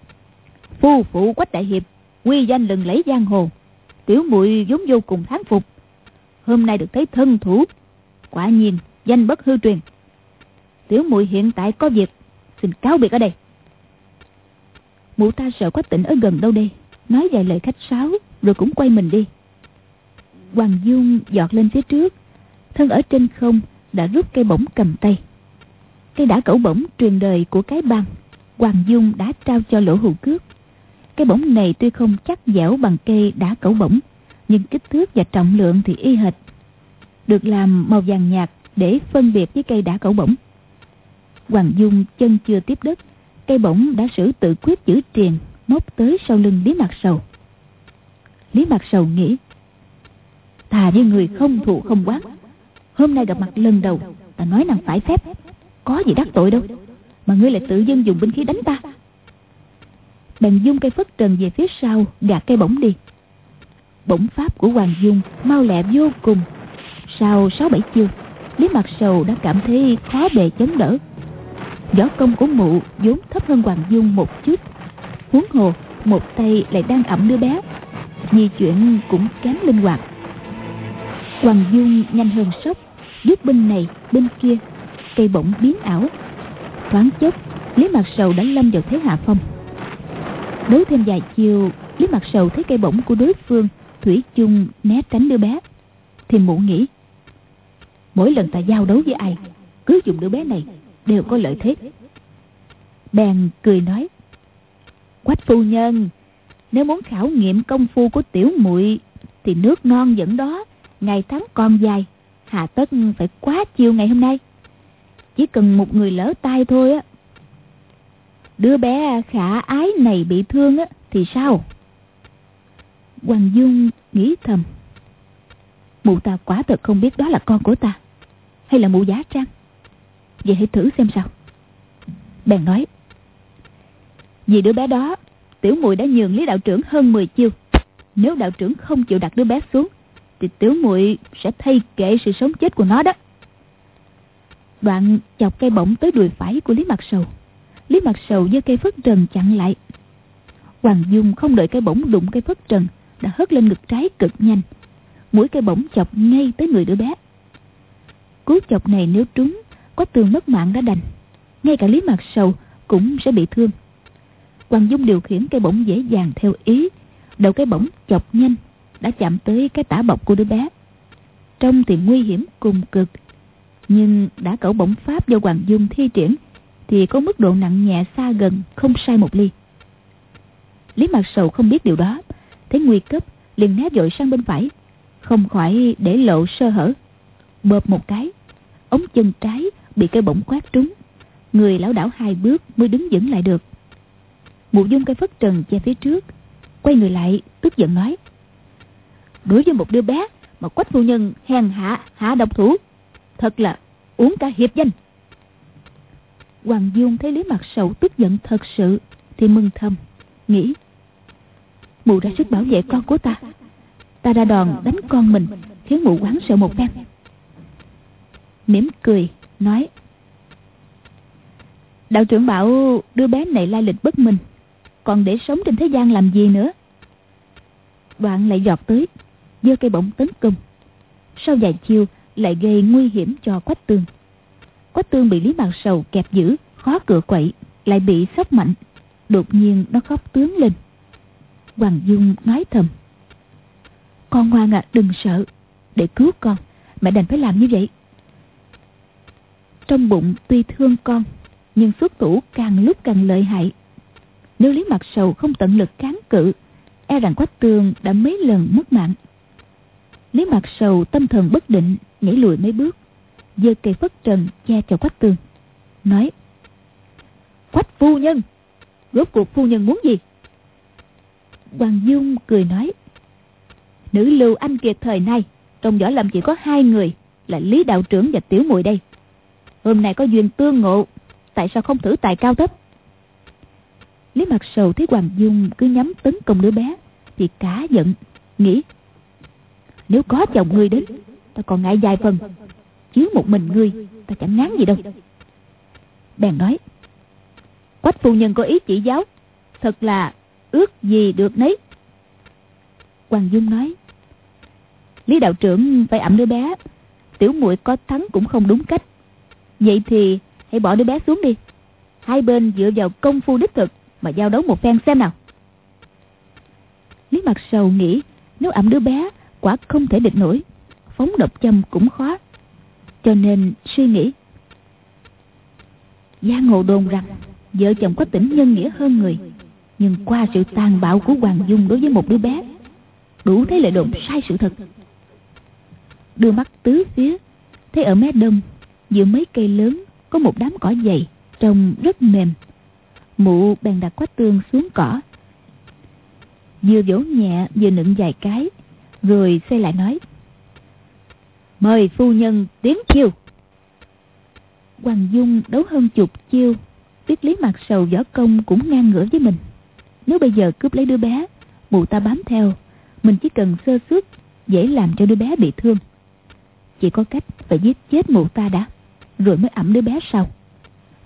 phu phụ quách đại hiệp, quy danh lừng lấy giang hồ, tiểu muội vốn vô cùng thán phục. Hôm nay được thấy thân thủ, quả nhiên danh bất hư truyền. Tiểu muội hiện tại có việc, xin cáo biệt ở đây. Mụ ta sợ quách tịnh ở gần đâu đây? Nói vài lời khách sáo, rồi cũng quay mình đi. Hoàng dung giọt lên phía trước, thân ở trên không đã rút cây bổng cầm tay. Cây đã cẩu bổng truyền đời của cái băng hoàng dung đã trao cho lỗ hữu cước. Cây bổng này tuy không chắc dẻo bằng cây đã cẩu bổng, nhưng kích thước và trọng lượng thì y hệt. Được làm màu vàng nhạt để phân biệt với cây đã cẩu bổng. Hoàng dung chân chưa tiếp đất, cây bổng đã sử tự quyết giữ triền, móc tới sau lưng lý mặt sầu. Lý mặt sầu nghĩ, thà như người không thụ không quán hôm nay gặp mặt lần đầu, ta nói nàng phải phép. Có gì đắc tội đâu, mà ngươi lại tự dưng dùng binh khí đánh ta. Bèn dung cây phất trần về phía sau, gạt cây bổng đi. Bổng pháp của hoàng dung mau lẹ vô cùng. Sau sáu bảy chiêu, lý mặt sầu đã cảm thấy khó bề chống đỡ. Võ công của mụ vốn thấp hơn hoàng dung một chút. Huống hồ, một tay lại đang ẩm đứa bé. Di chuyển cũng kém linh hoạt. Hoàng dung nhanh hơn sốc liếc bên này, bên kia, cây bỗng biến ảo. Thoáng chốc, lý mặt sầu đã lâm vào thế hạ phong. Đối thêm vài chiều, lý mặt sầu thấy cây bổng của đối phương, thủy chung né tránh đứa bé. Thì mụ nghĩ, mỗi lần ta giao đấu với ai, cứ dùng đứa bé này, đều có lợi thế. Bèn cười nói, quách phu nhân, nếu muốn khảo nghiệm công phu của tiểu muội, thì nước non vẫn đó, ngày tháng còn dài. Hà tất phải quá chiều ngày hôm nay. Chỉ cần một người lỡ tay thôi á. Đứa bé khả ái này bị thương á, Thì sao? Hoàng Dung nghĩ thầm. Mụ ta quả thật không biết đó là con của ta, Hay là mụ giá trang. Vậy hãy thử xem sao. Bèn nói, Vì đứa bé đó, Tiểu muội đã nhường Lý đạo trưởng hơn 10 chiêu. Nếu đạo trưởng không chịu đặt đứa bé xuống thì tiểu muội sẽ thay kệ sự sống chết của nó đó. Đoạn chọc cây bổng tới đùi phải của Lý Mặt Sầu. Lý Mặt Sầu giơ cây phất trần chặn lại. Hoàng Dung không đợi cây bổng đụng cây phất trần, Đã hất lên ngực trái cực nhanh. Mũi cây bổng chọc ngay tới người đứa bé. Cú chọc này nếu trúng, Có tường mất mạng đã đành. Ngay cả Lý Mặt Sầu cũng sẽ bị thương. Hoàng Dung điều khiển cây bổng dễ dàng theo ý. Đầu cây bổng chọc nhanh đã chạm tới cái tả bọc của đứa bé. Trong thì nguy hiểm cùng cực, Nhưng đã cẩu bổng pháp do Hoàng Dung thi triển Thì có mức độ nặng nhẹ xa gần Không sai một ly. Lý mặt Sầu không biết điều đó, Thấy nguy cấp, liền né dội sang bên phải, Không khỏi để lộ sơ hở. Bợp một cái, Ống chân trái bị cây bổng quát trúng, Người lão đảo hai bước mới đứng vững lại được. Mụ dung cây phất trần che phía trước, Quay người lại, tức giận nói Đối với một đứa bé Mà quách phu nhân hèn hạ hạ độc thủ, Thật là uống cả hiệp danh. Hoàng Dung thấy Lý Mặt Sầu tức giận thật sự, Thì mừng thầm, Nghĩ, Mụ ra sức bảo vệ con của ta. Ta ra đòn đánh con mình, Khiến mụ quán sợ một phen. Mỉm cười, Nói, Đạo trưởng bảo đứa bé này lai lịch bất minh, Còn để sống trên thế gian làm gì nữa? Đoạn lại giọt tới giơ cây bổng tấn công. Sau vài chiêu, lại gây nguy hiểm cho quách tương. Quách tương bị Lý Mạc Sầu kẹp giữ Khó cựa quậy, Lại bị sốc mạnh. Đột nhiên, nó khóc tướng lên. Hoàng Dung nói thầm, Con ngoan à đừng sợ, Để cứu con, Mẹ đành phải làm như vậy. Trong bụng tuy thương con, Nhưng xuất thủ càng lúc càng lợi hại. Nếu Lý Mặt Sầu không tận lực kháng cự E rằng Quách Tương đã mấy lần mất mạng. Lý Mặt Sầu, tâm thần bất định, Nhảy lùi mấy bước, giơ cây phất trần che cho Quách Tương Nói, Quách phu nhân, Rốt cuộc phu nhân muốn gì? Hoàng Dung cười nói, Nữ lưu anh kiệt thời nay, Trong võ lâm chỉ có hai người, Là Lý Đạo Trưởng và Tiểu muội đây. Hôm nay có duyên tương ngộ, Tại sao không thử tài cao thấp? Lý Mặt Sầu thấy Hoàng Dung cứ nhắm tấn công đứa bé, Thì cá giận, Nghĩ nếu có chồng ngươi đến Ta còn ngại dài phần. Chứ một mình ngươi Ta chẳng ngán gì đâu. Bèn nói, Quách phu nhân có ý chỉ giáo, Thật là ước gì được nấy. Hoàng Dung nói, Lý đạo trưởng phải ẩm đứa bé, Tiểu muội có thắng cũng không đúng cách. Vậy thì hãy bỏ đứa bé xuống đi. Hai bên dựa vào công phu đích thực Mà giao đấu một phen xem nào. Lý mặt sầu nghĩ, Nếu ẩm đứa bé quả không thể địch nổi. Phóng độc châm cũng khó. Cho nên suy nghĩ. Gia hồ đồn rằng, Vợ chồng có tỉnh nhân nghĩa hơn người, Nhưng qua sự tàn bạo của Hoàng Dung đối với một đứa bé, Đủ thấy lời đồn sai sự thật. Đưa mắt tứ phía, Thấy ở mé đông, Giữa mấy cây lớn, Có một đám cỏ dày, Trông rất mềm. Mụ bèn đặt quách tương xuống cỏ. Vừa vỗ nhẹ, vừa nựng vài cái rồi xoay lại nói, Mời phu nhân tiến chiêu. Hoàng Dung đấu hơn chục chiêu Biết lý mặt sầu võ công cũng ngang ngửa với mình. Nếu bây giờ cướp lấy đứa bé, Mụ ta bám theo, Mình chỉ cần sơ suất, Dễ làm cho đứa bé bị thương. Chỉ có cách phải giết chết mụ ta đã, Rồi mới ẩm đứa bé sau.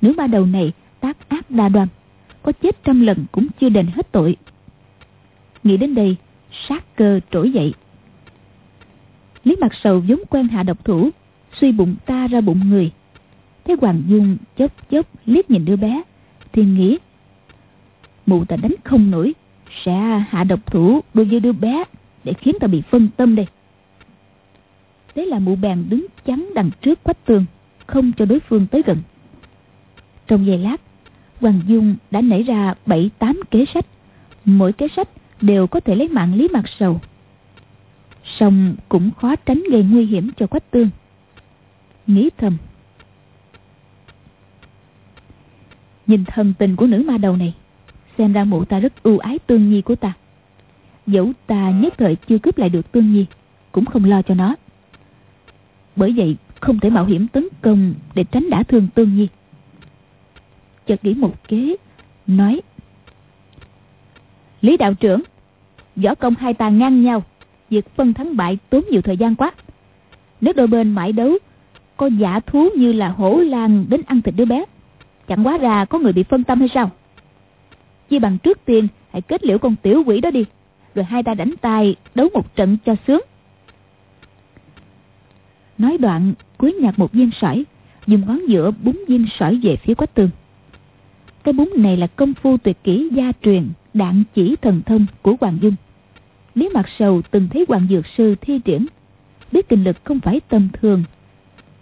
Nếu ba đầu này tác ác đa đoan, Có chết trăm lần cũng chưa đền hết tội. Nghĩ đến đây, Sát cơ trỗi dậy. Lý mặt sầu vốn quen hạ độc thủ, Suy bụng ta ra bụng người. Thấy Hoàng Dung chớp chớp liếc nhìn đứa bé, Thì nghĩ, Mụ ta đánh không nổi, Sẽ hạ độc thủ đối với đứa bé Để khiến ta bị phân tâm đây. Thế là mụ bèn đứng chắn đằng trước quách tường, Không cho đối phương tới gần. Trong giây lát, Hoàng Dung đã nảy ra bảy tám kế sách, Mỗi kế sách đều có thể lấy mạng Lý Mạc Sầu. Xong cũng khó tránh gây nguy hiểm cho Quách Tương. Nghĩ thầm. Nhìn thần tình của nữ ma đầu này, Xem ra mụ ta rất ưu ái tương nhi của ta. Dẫu ta nhất thời chưa cướp lại được tương nhi, Cũng không lo cho nó. Bởi vậy, không thể mạo hiểm tấn công Để tránh đả thương tương nhi. Chợt nghĩ một kế, Nói, Lý đạo trưởng, Võ công hai ta ngang nhau. Việc phân thắng bại tốn nhiều thời gian quá. Nếu đôi bên mãi đấu, Có giả thú như là hổ lang đến ăn thịt đứa bé. Chẳng quá ra có người bị phân tâm hay sao? Chi bằng trước tiên, Hãy kết liễu con tiểu quỷ đó đi, Rồi hai ta đánh tay đấu một trận cho sướng. Nói đoạn, cuối nhặt một viên sỏi, Dùng ngón giữa búng viên sỏi về phía quách tường. Cái búng này là công phu tuyệt kỹ gia truyền, Đạn chỉ thần thông của Hoàng Dung. Lý Mặt Sầu từng thấy Hoàng Dược Sư thi triển. Biết kinh lực không phải tầm thường.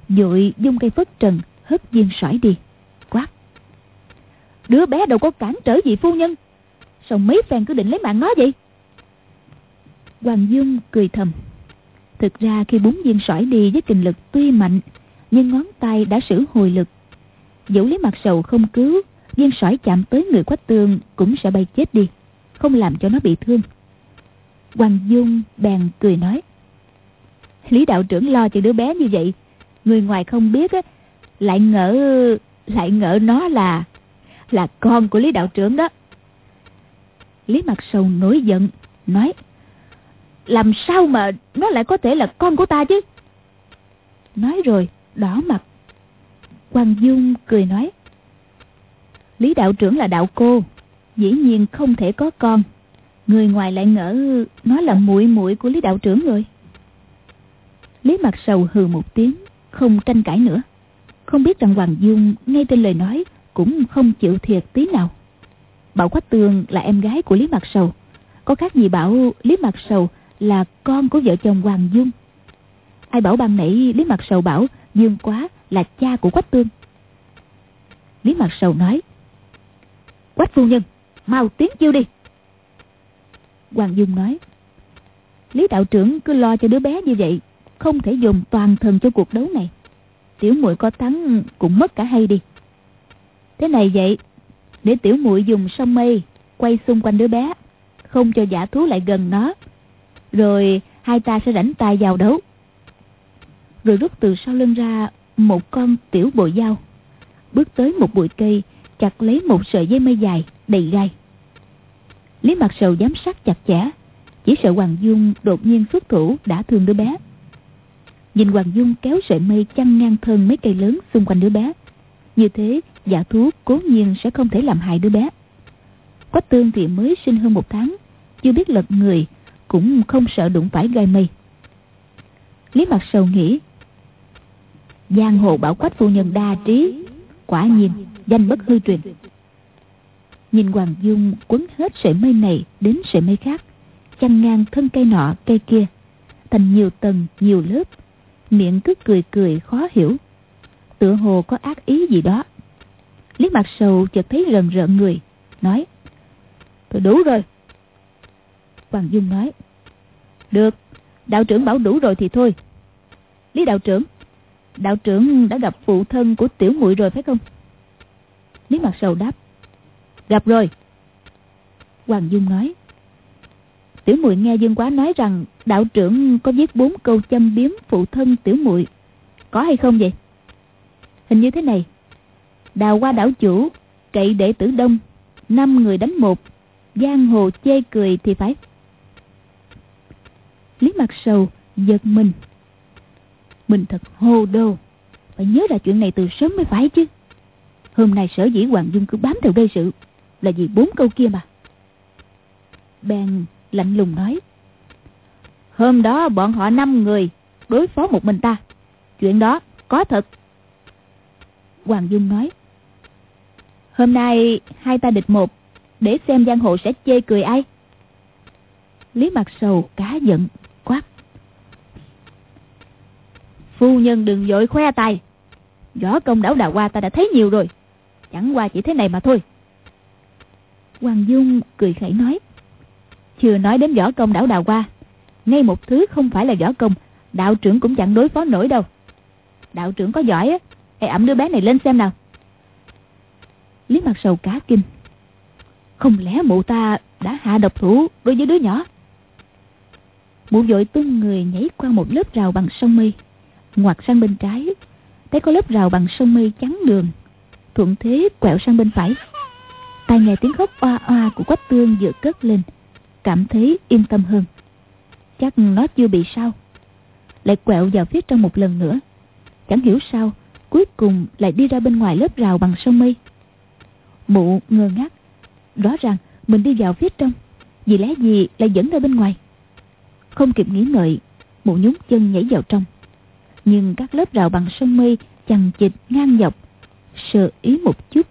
Dội dung cây phất trần, Hất viên sỏi đi. Quát. Đứa bé đâu có cản trở gì phu nhân. Sao mấy phen cứ định lấy mạng nó vậy? Hoàng Dung cười thầm. Thực ra khi búng viên sỏi đi với kinh lực tuy mạnh, Nhưng ngón tay đã sử hồi lực. Dẫu Lý Mặt Sầu không cứu, viên sỏi chạm tới người quách tương cũng sẽ bay chết đi, không làm cho nó bị thương hoàng dung bèn cười nói, lý đạo trưởng lo cho đứa bé như vậy, người ngoài không biết á, lại ngỡ lại ngỡ nó là là con của lý đạo trưởng đó. Lý mặt sầu nổi giận, nói, làm sao mà nó lại có thể là con của ta chứ? Nói rồi, đỏ mặt. Hoàng dung cười nói, Lý đạo trưởng là đạo cô, Dĩ nhiên không thể có con. Người ngoài lại ngỡ, Nó là muội muội của Lý đạo trưởng rồi. Lý mặt sầu hừ một tiếng, Không tranh cãi nữa. Không biết rằng Hoàng Dung ngay trên lời nói Cũng không chịu thiệt tí nào. Bảo Quách Tường là em gái của Lý Mặt Sầu. Có khác gì bảo Lý Mặt Sầu Là con của vợ chồng Hoàng Dung? Ai bảo ban nãy Lý Mặt Sầu bảo Dương Quá là cha của Quách Tương Lý Mặt Sầu nói, Quách phu nhân, Mau tiến chiêu đi. Hoàng Dung nói. Lý đạo trưởng cứ lo cho đứa bé như vậy, Không thể dùng toàn thần cho cuộc đấu này. Tiểu muội có thắng Cũng mất cả hay đi. Thế này vậy, Để tiểu muội dùng sông mây Quay xung quanh đứa bé, Không cho giả thú lại gần nó, Rồi hai ta sẽ rảnh tay vào đấu. Rồi rút từ sau lưng ra Một con tiểu bội dao, Bước tới một bụi cây, chặt lấy một sợi dây mây dài đầy gai lý mặt sầu giám sát chặt chẽ, chỉ sợ hoàng dung đột nhiên xuất thủ đã thương đứa bé. Nhìn hoàng dung kéo sợi mây chăn ngang thân mấy cây lớn xung quanh đứa bé. Như thế, giả thú cố nhiên sẽ không thể làm hại đứa bé. Quách tương thì mới sinh hơn một tháng, chưa biết lật người, cũng không sợ đụng phải gai mây. Lý mặt sầu nghĩ, giang hồ bảo quách phu nhân đa trí, quả nhiên danh bất hư truyền nhìn hoàng dung quấn hết sợi mây này đến sợi mây khác, chăn ngang thân cây nọ, cây kia, thành nhiều tầng, nhiều lớp. Miệng cứ cười cười khó hiểu. Tựa hồ có ác ý gì đó. Lý mặt sầu chợt thấy rần rợn người, nói thôi đủ rồi. Hoàng dung nói, được, đạo trưởng bảo đủ rồi thì thôi. Lý đạo trưởng đạo trưởng đã gặp phụ thân của tiểu muội rồi phải không? Lý Mặt Sầu đáp Gặp rồi Hoàng Dung nói Tiểu muội nghe Dương Quá nói rằng đạo trưởng có viết bốn câu châm biếm phụ thân tiểu muội có hay không vậy? Hình như thế này. Đào qua đảo chủ, cậy đệ tử đông, năm người đánh một, giang hồ chê cười thì phải. Lý Mặt Sầu giật mình. Mình thật hồ đồ, phải nhớ ra chuyện này từ sớm mới phải chứ. Hôm nay sở dĩ Hoàng Dung cứ bám theo gây sự là vì bốn câu kia mà. Bèn lạnh lùng nói, Hôm đó bọn họ năm người Đối phó một mình ta. Chuyện đó có thật. Hoàng Dung nói, Hôm nay hai ta địch một, Để xem giang hồ sẽ chê cười ai. Lý mặt sầu cá giận, quát, Phu nhân đừng dội khoe tài Võ công đảo đà qua ta đã thấy nhiều rồi. Chẳng qua chỉ thế này mà thôi. Hoàng Dung cười khẩy nói, Chưa nói đến võ công đảo đào qua Ngay một thứ không phải là võ công, Đạo trưởng cũng chẳng đối phó nổi đâu. Đạo trưởng có giỏi á Hãy ẩm đứa bé này lên xem nào. Lý mặt sầu cá kinh, Không lẽ mụ ta đã hạ độc thủ đối với đứa nhỏ? Mụ vội tung người nhảy qua một lớp rào bằng sông mây, Ngoặt sang bên trái, Thấy có lớp rào bằng sông mây chắn đường, Thuận thế quẹo sang bên phải. Tai nghe tiếng khóc oa oa của quách tương vừa cất lên. Cảm thấy yên tâm hơn. Chắc nó chưa bị sao. Lại quẹo vào phía trong một lần nữa. Chẳng hiểu sao, Cuối cùng lại đi ra bên ngoài lớp rào bằng sông mây. Mụ ngơ ngác, Rõ ràng mình đi vào phía trong, Vì lẽ gì lại dẫn ra bên ngoài? Không kịp nghĩ ngợi, Mụ nhún chân nhảy vào trong. Nhưng các lớp rào bằng sông mây Chằng chịt ngang dọc Sợ ý một chút,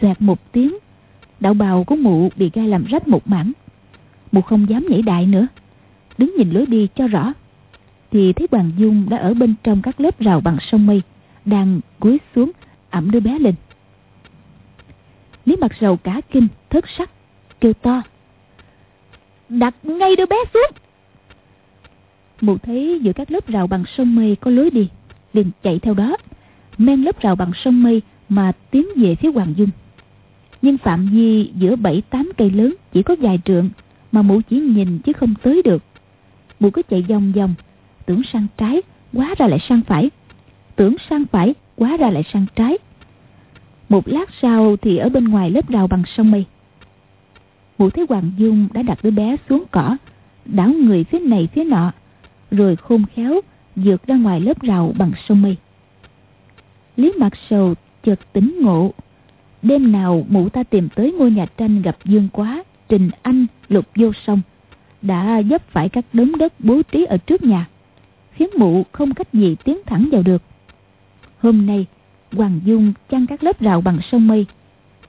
Xoẹt một tiếng Đạo bào của mụ bị gai làm rách một mảng. Mụ không dám nhảy đại nữa. Đứng nhìn lối đi cho rõ. Thì thấy Hoàng Dung đã ở bên trong các lớp rào bằng sông mây, Đang cúi xuống ẩm đứa bé lên. Lý mặt rầu cả kinh, thất sắc, Kêu to. Đặt ngay đứa bé xuống. Mụ thấy giữa các lớp rào bằng sông mây có lối đi, liền chạy theo đó, men lớp rào bằng sông mây mà tiến về phía Hoàng Dung nhưng phạm vi giữa bảy, tám cây lớn chỉ có vài trượng mà mụ chỉ nhìn chứ không tới được. Mụ cứ chạy vòng vòng, tưởng sang trái quá ra lại sang phải, tưởng sang phải quá ra lại sang trái. Một lát sau thì ở bên ngoài lớp rào bằng sông mây. Mụ thấy hoàng dung đã đặt đứa bé xuống cỏ, đảo người phía này phía nọ, rồi khôn khéo vượt ra ngoài lớp rào bằng sông mây. Lý mặt sầu chợt tỉnh ngộ đêm nào mụ ta tìm tới ngôi nhà tranh gặp dương quá, trình anh, lục vô sông đã dấp phải các đống đất bố trí ở trước nhà, khiến mụ không cách gì tiến thẳng vào được. Hôm nay, hoàng dung chăn các lớp rào bằng sông mây,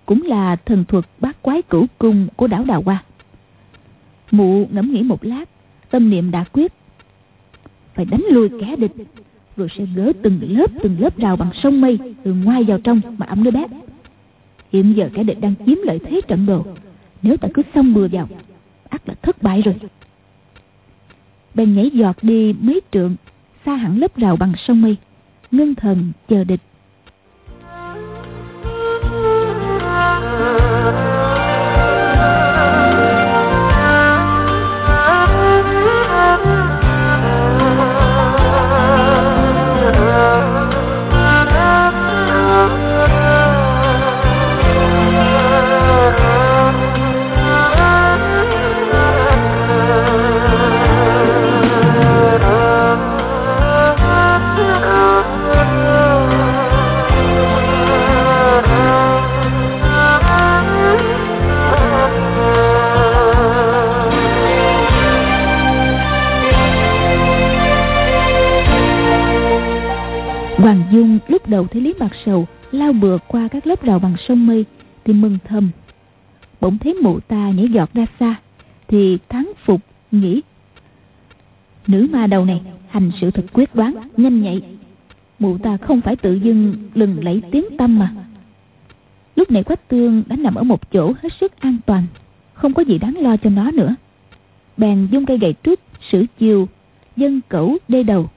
cũng là thần thuật bát quái cửu cung của đảo đào hoa. Mụ ngẫm nghĩ một lát, tâm niệm đã quyết, phải đánh lui kẻ địch, rồi sẽ gỡ từng lớp từng lớp rào bằng sông mây từ ngoài vào trong mà ẩm đứa bé hiện giờ kẻ địch đang chiếm lợi thế trận đồ. Nếu ta cứ xông bừa vào ắt là thất bại rồi. Bèn nhảy giọt đi mấy trượng, xa hẳn lớp rào bằng sông mây. Ngưng thần chờ địch. Đầu thấy Lý mặt Sầu lao bừa qua các lớp rào bằng sông mây, thì mừng thầm. Bỗng thấy mụ ta nhảy giọt ra xa, thì thắng phục nghĩ, nữ ma đầu này hành sự thật quyết đoán, nhanh nhạy. Mụ ta không phải tự dưng lừng lẫy tiếng tâm mà. Lúc này quách tương đã nằm ở một chỗ hết sức an toàn, không có gì đáng lo cho nó nữa. Bèn dung cây gậy trúc, sử chiều dân cẩu đê đầu,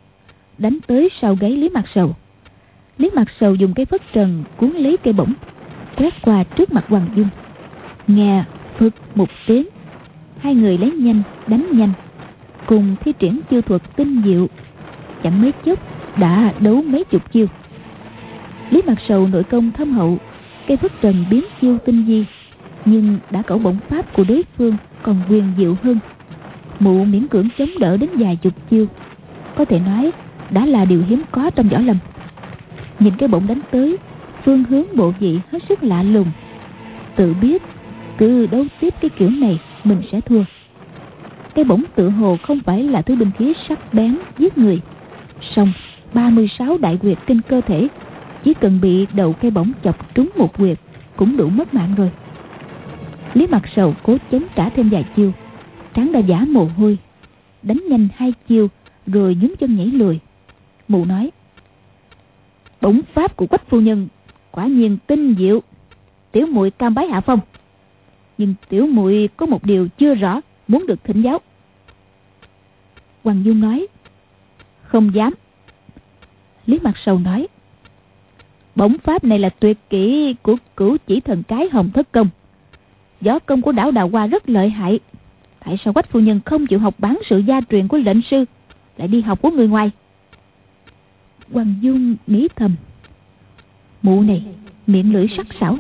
đánh tới sau gáy lý mặt sầu lý mặt sầu dùng cây phất trần cuốn lấy cây bổng, quét qua trước mặt hoàng dung. Nghe phực một tiếng, hai người lấy nhanh, đánh nhanh. Cùng thi triển chiêu thuật tinh diệu, chẳng mấy chốc đã đấu mấy chục chiêu. Lý mặt sầu nội công thâm hậu, cây phất trần biến chiêu tinh di nhưng đã cẩu bổng pháp của đối phương còn quyền diệu hơn. Mụ miễn cưỡng chống đỡ đến vài chục chiêu, có thể nói đã là điều hiếm có trong võ lâm nhìn cái bổng đánh tới, phương hướng bộ vị hết sức lạ lùng. Tự biết, cứ đấu tiếp cái kiểu này, mình sẽ thua. Cái bổng tự hồ không phải là thứ binh khí sắc bén giết người. Song 36 đại quyệt trên cơ thể, chỉ cần bị đầu cây bổng chọc trúng một quyệt cũng đủ mất mạng rồi. Lý mặt sầu cố chống trả thêm vài chiêu tráng đã giả mồ hôi, đánh nhanh hai chiêu rồi nhún chân nhảy lùi. Mụ nói bổng pháp của quách phu nhân quả nhiên tinh diệu tiểu muội cam bái hạ phong nhưng tiểu muội có một điều chưa rõ muốn được thỉnh giáo hoàng dung nói không dám Lý Mặt Sầu nói. Bổng pháp này là tuyệt kỹ của cửu chỉ thần cái hồng thất công. Gió công của đảo Đào Hoa rất lợi hại. Tại sao quách phu nhân không chịu học bán sự gia truyền của lệnh sư, lại đi học của người ngoài? Hoàng Dung nghĩ thầm. Mụ này, miệng lưỡi sắc sảo.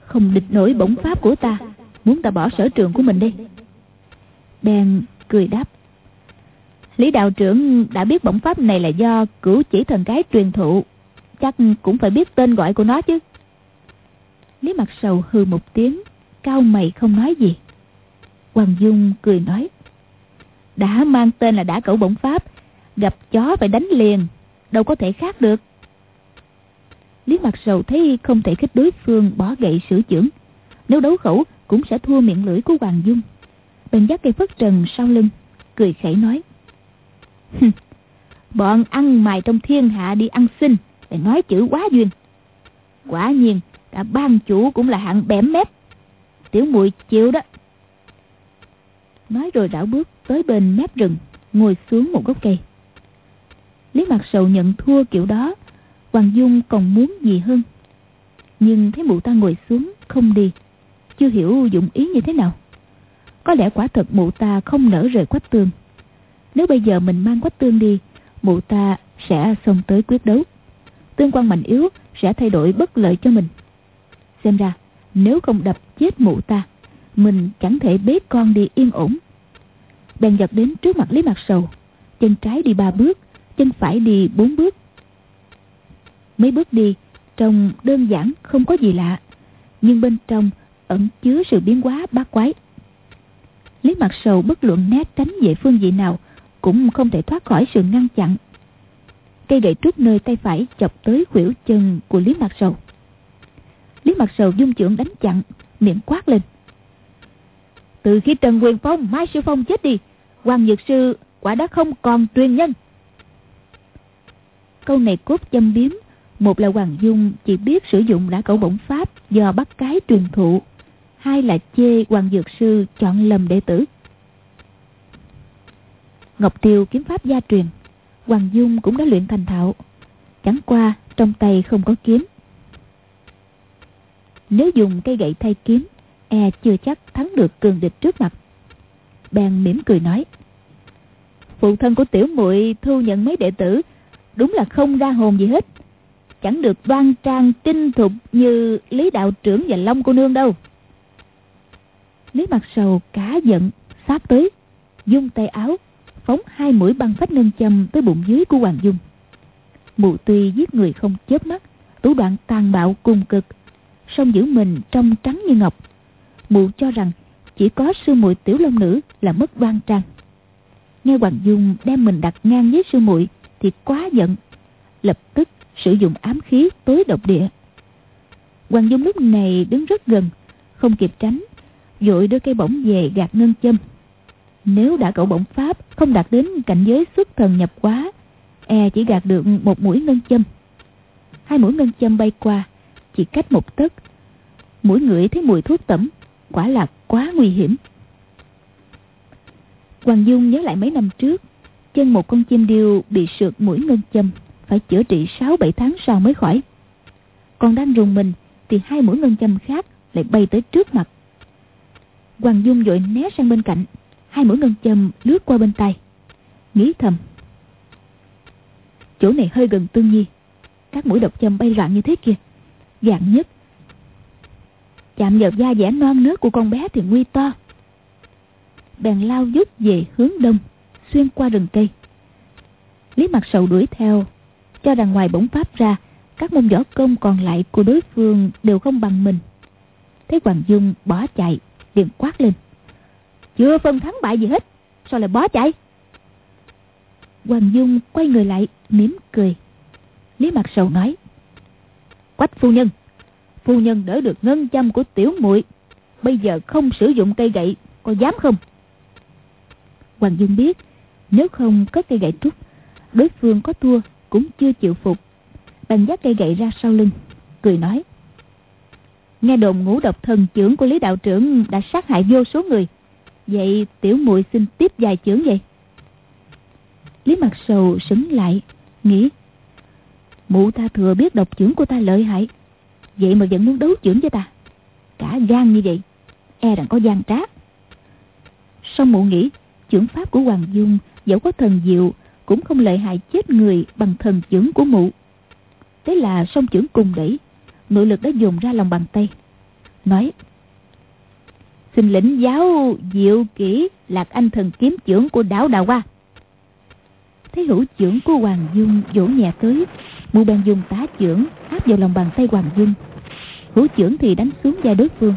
Không địch nổi bổng pháp của ta, muốn ta bỏ sở trường của mình đi. Bèn cười đáp. Lý đạo trưởng đã biết bổng pháp này là do cửu chỉ thần cái truyền thụ chắc cũng phải biết tên gọi của nó chứ lý mặt sầu hừ một tiếng cao mày không nói gì hoàng dung cười nói đã mang tên là đã cẩu bổng pháp gặp chó phải đánh liền, đâu có thể khác được. Lý mặt sầu thấy không thể khích đối phương bỏ gậy sửa chưởng, nếu đấu khẩu cũng sẽ thua miệng lưỡi của hoàng dung. Bèn dắt cây phất trần sau lưng, cười khẩy nói bọn ăn mày trong thiên hạ đi ăn xin lại nói chữ quá duyên. Quả nhiên, cả ban chủ cũng là hạng bẻm mép, tiểu muội chịu đó. Nói rồi đảo bước tới bên mép rừng, ngồi xuống một gốc cây lý mặt sầu nhận thua kiểu đó, hoàng dung còn muốn gì hơn? Nhưng thấy mụ ta ngồi xuống, không đi. Chưa hiểu dụng ý như thế nào. Có lẽ quả thật mụ ta không nỡ rời quách tương. Nếu bây giờ mình mang quách tương đi, mụ ta sẽ xông tới quyết đấu. Tương quan mạnh yếu sẽ thay đổi bất lợi cho mình. Xem ra, nếu không đập chết mụ ta, mình chẳng thể bế con đi yên ổn. Bèn giật đến trước mặt lý mặt sầu, chân trái đi ba bước chân phải đi bốn bước. Mấy bước đi, trông đơn giản, không có gì lạ. Nhưng bên trong ẩn chứa sự biến hóa bát quái. Lý mặt sầu bất luận né tránh về phương vị nào cũng không thể thoát khỏi sự ngăn chặn. Cây gậy trúc nơi tay phải chọc tới khuỷu chân của lý mặt sầu. Lý mặt sầu dung trưởng đánh chặn, miệng quát lên. Từ khi trần quyền phong, mai sư phong chết đi, hoàng nhược sư quả đã không còn truyền nhân câu này cốt châm biếm. Một là hoàng dung chỉ biết sử dụng đã cẩu bổng pháp do bắt cái truyền thụ. Hai là chê hoàng dược sư chọn lầm đệ tử. Ngọc tiêu kiếm pháp gia truyền. Hoàng Dung cũng đã luyện thành thạo. Chẳng qua, trong tay không có kiếm. Nếu dùng cây gậy thay kiếm E chưa chắc thắng được cường địch trước mặt. Bèn mỉm cười nói, Phụ thân của tiểu muội thu nhận mấy đệ tử Đúng là không ra hồn gì hết Chẳng được đoan trang tinh thục như Lý Đạo Trưởng và Long cô nương đâu Lý mặt sầu cá giận Sát tới Dung tay áo phóng hai mũi băng phách nâng châm tới bụng dưới của Hoàng Dung. Mụ tuy giết người không chớp mắt, thủ đoạn tàn bạo cùng cực, song giữ mình trong trắng như ngọc. Mụ cho rằng chỉ có sư muội tiểu long nữ là mất đoan trang. Nghe Hoàng Dung đem mình đặt ngang với sư muội thì quá giận, lập tức sử dụng ám khí tối độc địa. Hoàng Dung lúc này đứng rất gần, không kịp tránh, vội đưa cây bổng về gạt ngân châm nếu đã cậu bổng pháp không đạt đến cảnh giới xuất thần nhập quá, e chỉ gạt được một mũi ngân châm. Hai mũi ngân châm bay qua, chỉ cách một tấc. Mũi ngửi thấy mùi thuốc tẩm, quả là quá nguy hiểm. Hoàng Dung nhớ lại mấy năm trước, chân một con chim điêu bị sượt mũi ngân châm, phải chữa trị 6-7 tháng sau mới khỏi. Còn đang rùng mình thì hai mũi ngân châm khác lại bay tới trước mặt. Hoàng Dung vội né sang bên cạnh, hai mũi ngân châm lướt qua bên tay nghĩ thầm chỗ này hơi gần tương nhi các mũi độc châm bay loạn như thế kia dạng nhất chạm vào da dẻ non nớt của con bé thì nguy to bèn lao dứt về hướng đông xuyên qua rừng cây. Lý mặt sầu đuổi theo, cho rằng ngoài bổng pháp ra, các môn võ công còn lại của đối phương đều không bằng mình. Thấy hoàng dung bỏ chạy, liền quát lên, chưa phân thắng bại gì hết, Sao lại bỏ chạy? Hoàng Dung quay người lại, mỉm cười. Lý Mặt Sầu nói, Quách phu nhân Phu nhân đỡ được ngân châm của tiểu muội, Bây giờ không sử dụng cây gậy, Có dám không? Hoàng Dung biết nếu không có cây gậy trúc Đối phương có thua cũng chưa chịu phục. Đành dắt cây gậy ra sau lưng, Cười nói, Nghe đồn ngũ độc thần trưởng của Lý Đạo Trưởng Đã sát hại vô số người. Vậy tiểu muội xin tiếp dài chưởng vậy. Lý mặt sầu sững lại, Nghĩ, Mụ ta thừa biết độc trưởng của ta lợi hại, Vậy mà vẫn muốn đấu trưởng với ta. Cả gan như vậy E rằng có gian trá. Xong mụ nghĩ, Trưởng pháp của Hoàng Dung Dẫu có thần diệu, Cũng không lợi hại chết người Bằng thần chưởng của mụ. Thế là song chưởng cùng đẩy Nội lực đã dùng ra lòng bàn tay. Nói, Xin lĩnh giáo diệu kỹ Lạc anh thần kiếm chưởng của đảo Đào Hoa. Thấy hữu chưởng của Hoàng Dung vỗ nhẹ tới, Mụ bèn dùng tá chưởng áp vào lòng bàn tay Hoàng Dung. Hữu chưởng thì đánh xuống da đối phương.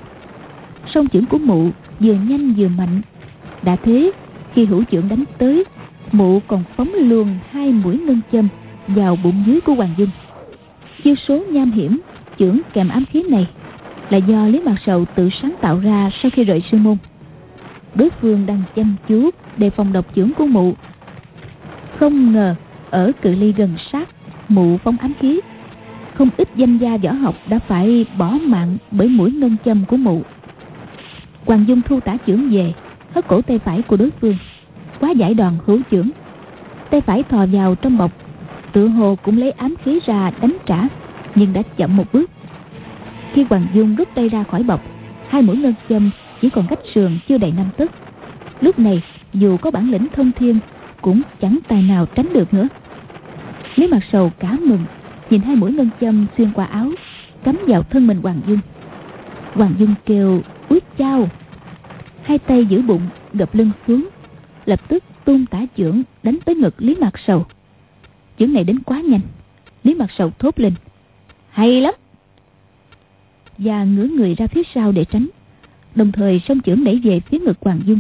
Song chưởng của mụ vừa nhanh vừa mạnh, Đã thế khi hữu trưởng đánh tới, Mụ còn phóng luôn hai mũi ngân châm Vào bụng dưới của Hoàng Dung. Chiêu số nham hiểm, Trưởng kèm ám khí này Là do Lý Mạc Sầu tự sáng tạo ra Sau khi rời sư môn. Đối phương đang chăm chú Đề phòng độc trưởng của mụ. Không ngờ ở cự ly gần sát, Mụ phóng ám khí. Không ít danh gia võ học đã phải bỏ mạng Bởi mũi ngân châm của mụ. Hoàng Dung thu tả trưởng về Hất cổ tay phải của đối phương. Quá giải đòn hữu trưởng. Tay phải thò vào trong bọc. Tự hồ cũng lấy ám khí ra đánh trả, Nhưng đã chậm một bước. Khi Hoàng Dung rút tay ra khỏi bọc, Hai mũi ngân châm chỉ còn cách sườn chưa đầy năm tấc. Lúc này, dù có bản lĩnh thông thiên, Cũng chẳng tài nào tránh được nữa. Lý mặt sầu cá mừng, Nhìn hai mũi ngân châm xuyên qua áo, Cắm vào thân mình Hoàng Dung. Hoàng Dung kêu úi chao. Hai tay giữ bụng, gập lưng xuống, Lập tức tung tả chưởng đánh tới ngực Lý Mạc Sầu. Chưởng này đến quá nhanh, Lý Mạc Sầu thốt lên, Hay lắm! Và ngửa người ra phía sau để tránh, Đồng thời song chưởng đẩy về phía ngực Hoàng Dung.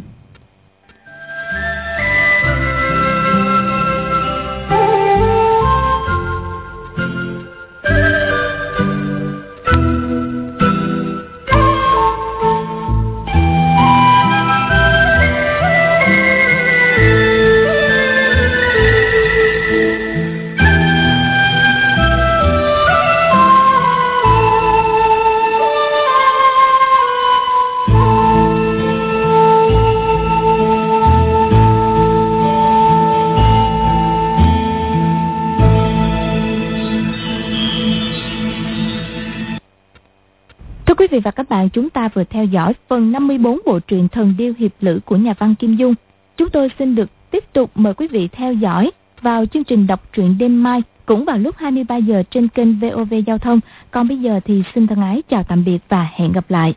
Vị và các bạn, chúng ta vừa theo dõi phần 54 bộ truyện Thần Điêu Hiệp Lữ của nhà văn Kim Dung. Chúng tôi xin được tiếp tục mời quý vị theo dõi vào chương trình đọc truyện đêm mai cũng vào lúc 23 giờ trên kênh VOV Giao thông. Còn bây giờ thì xin thân ái chào tạm biệt và hẹn gặp lại.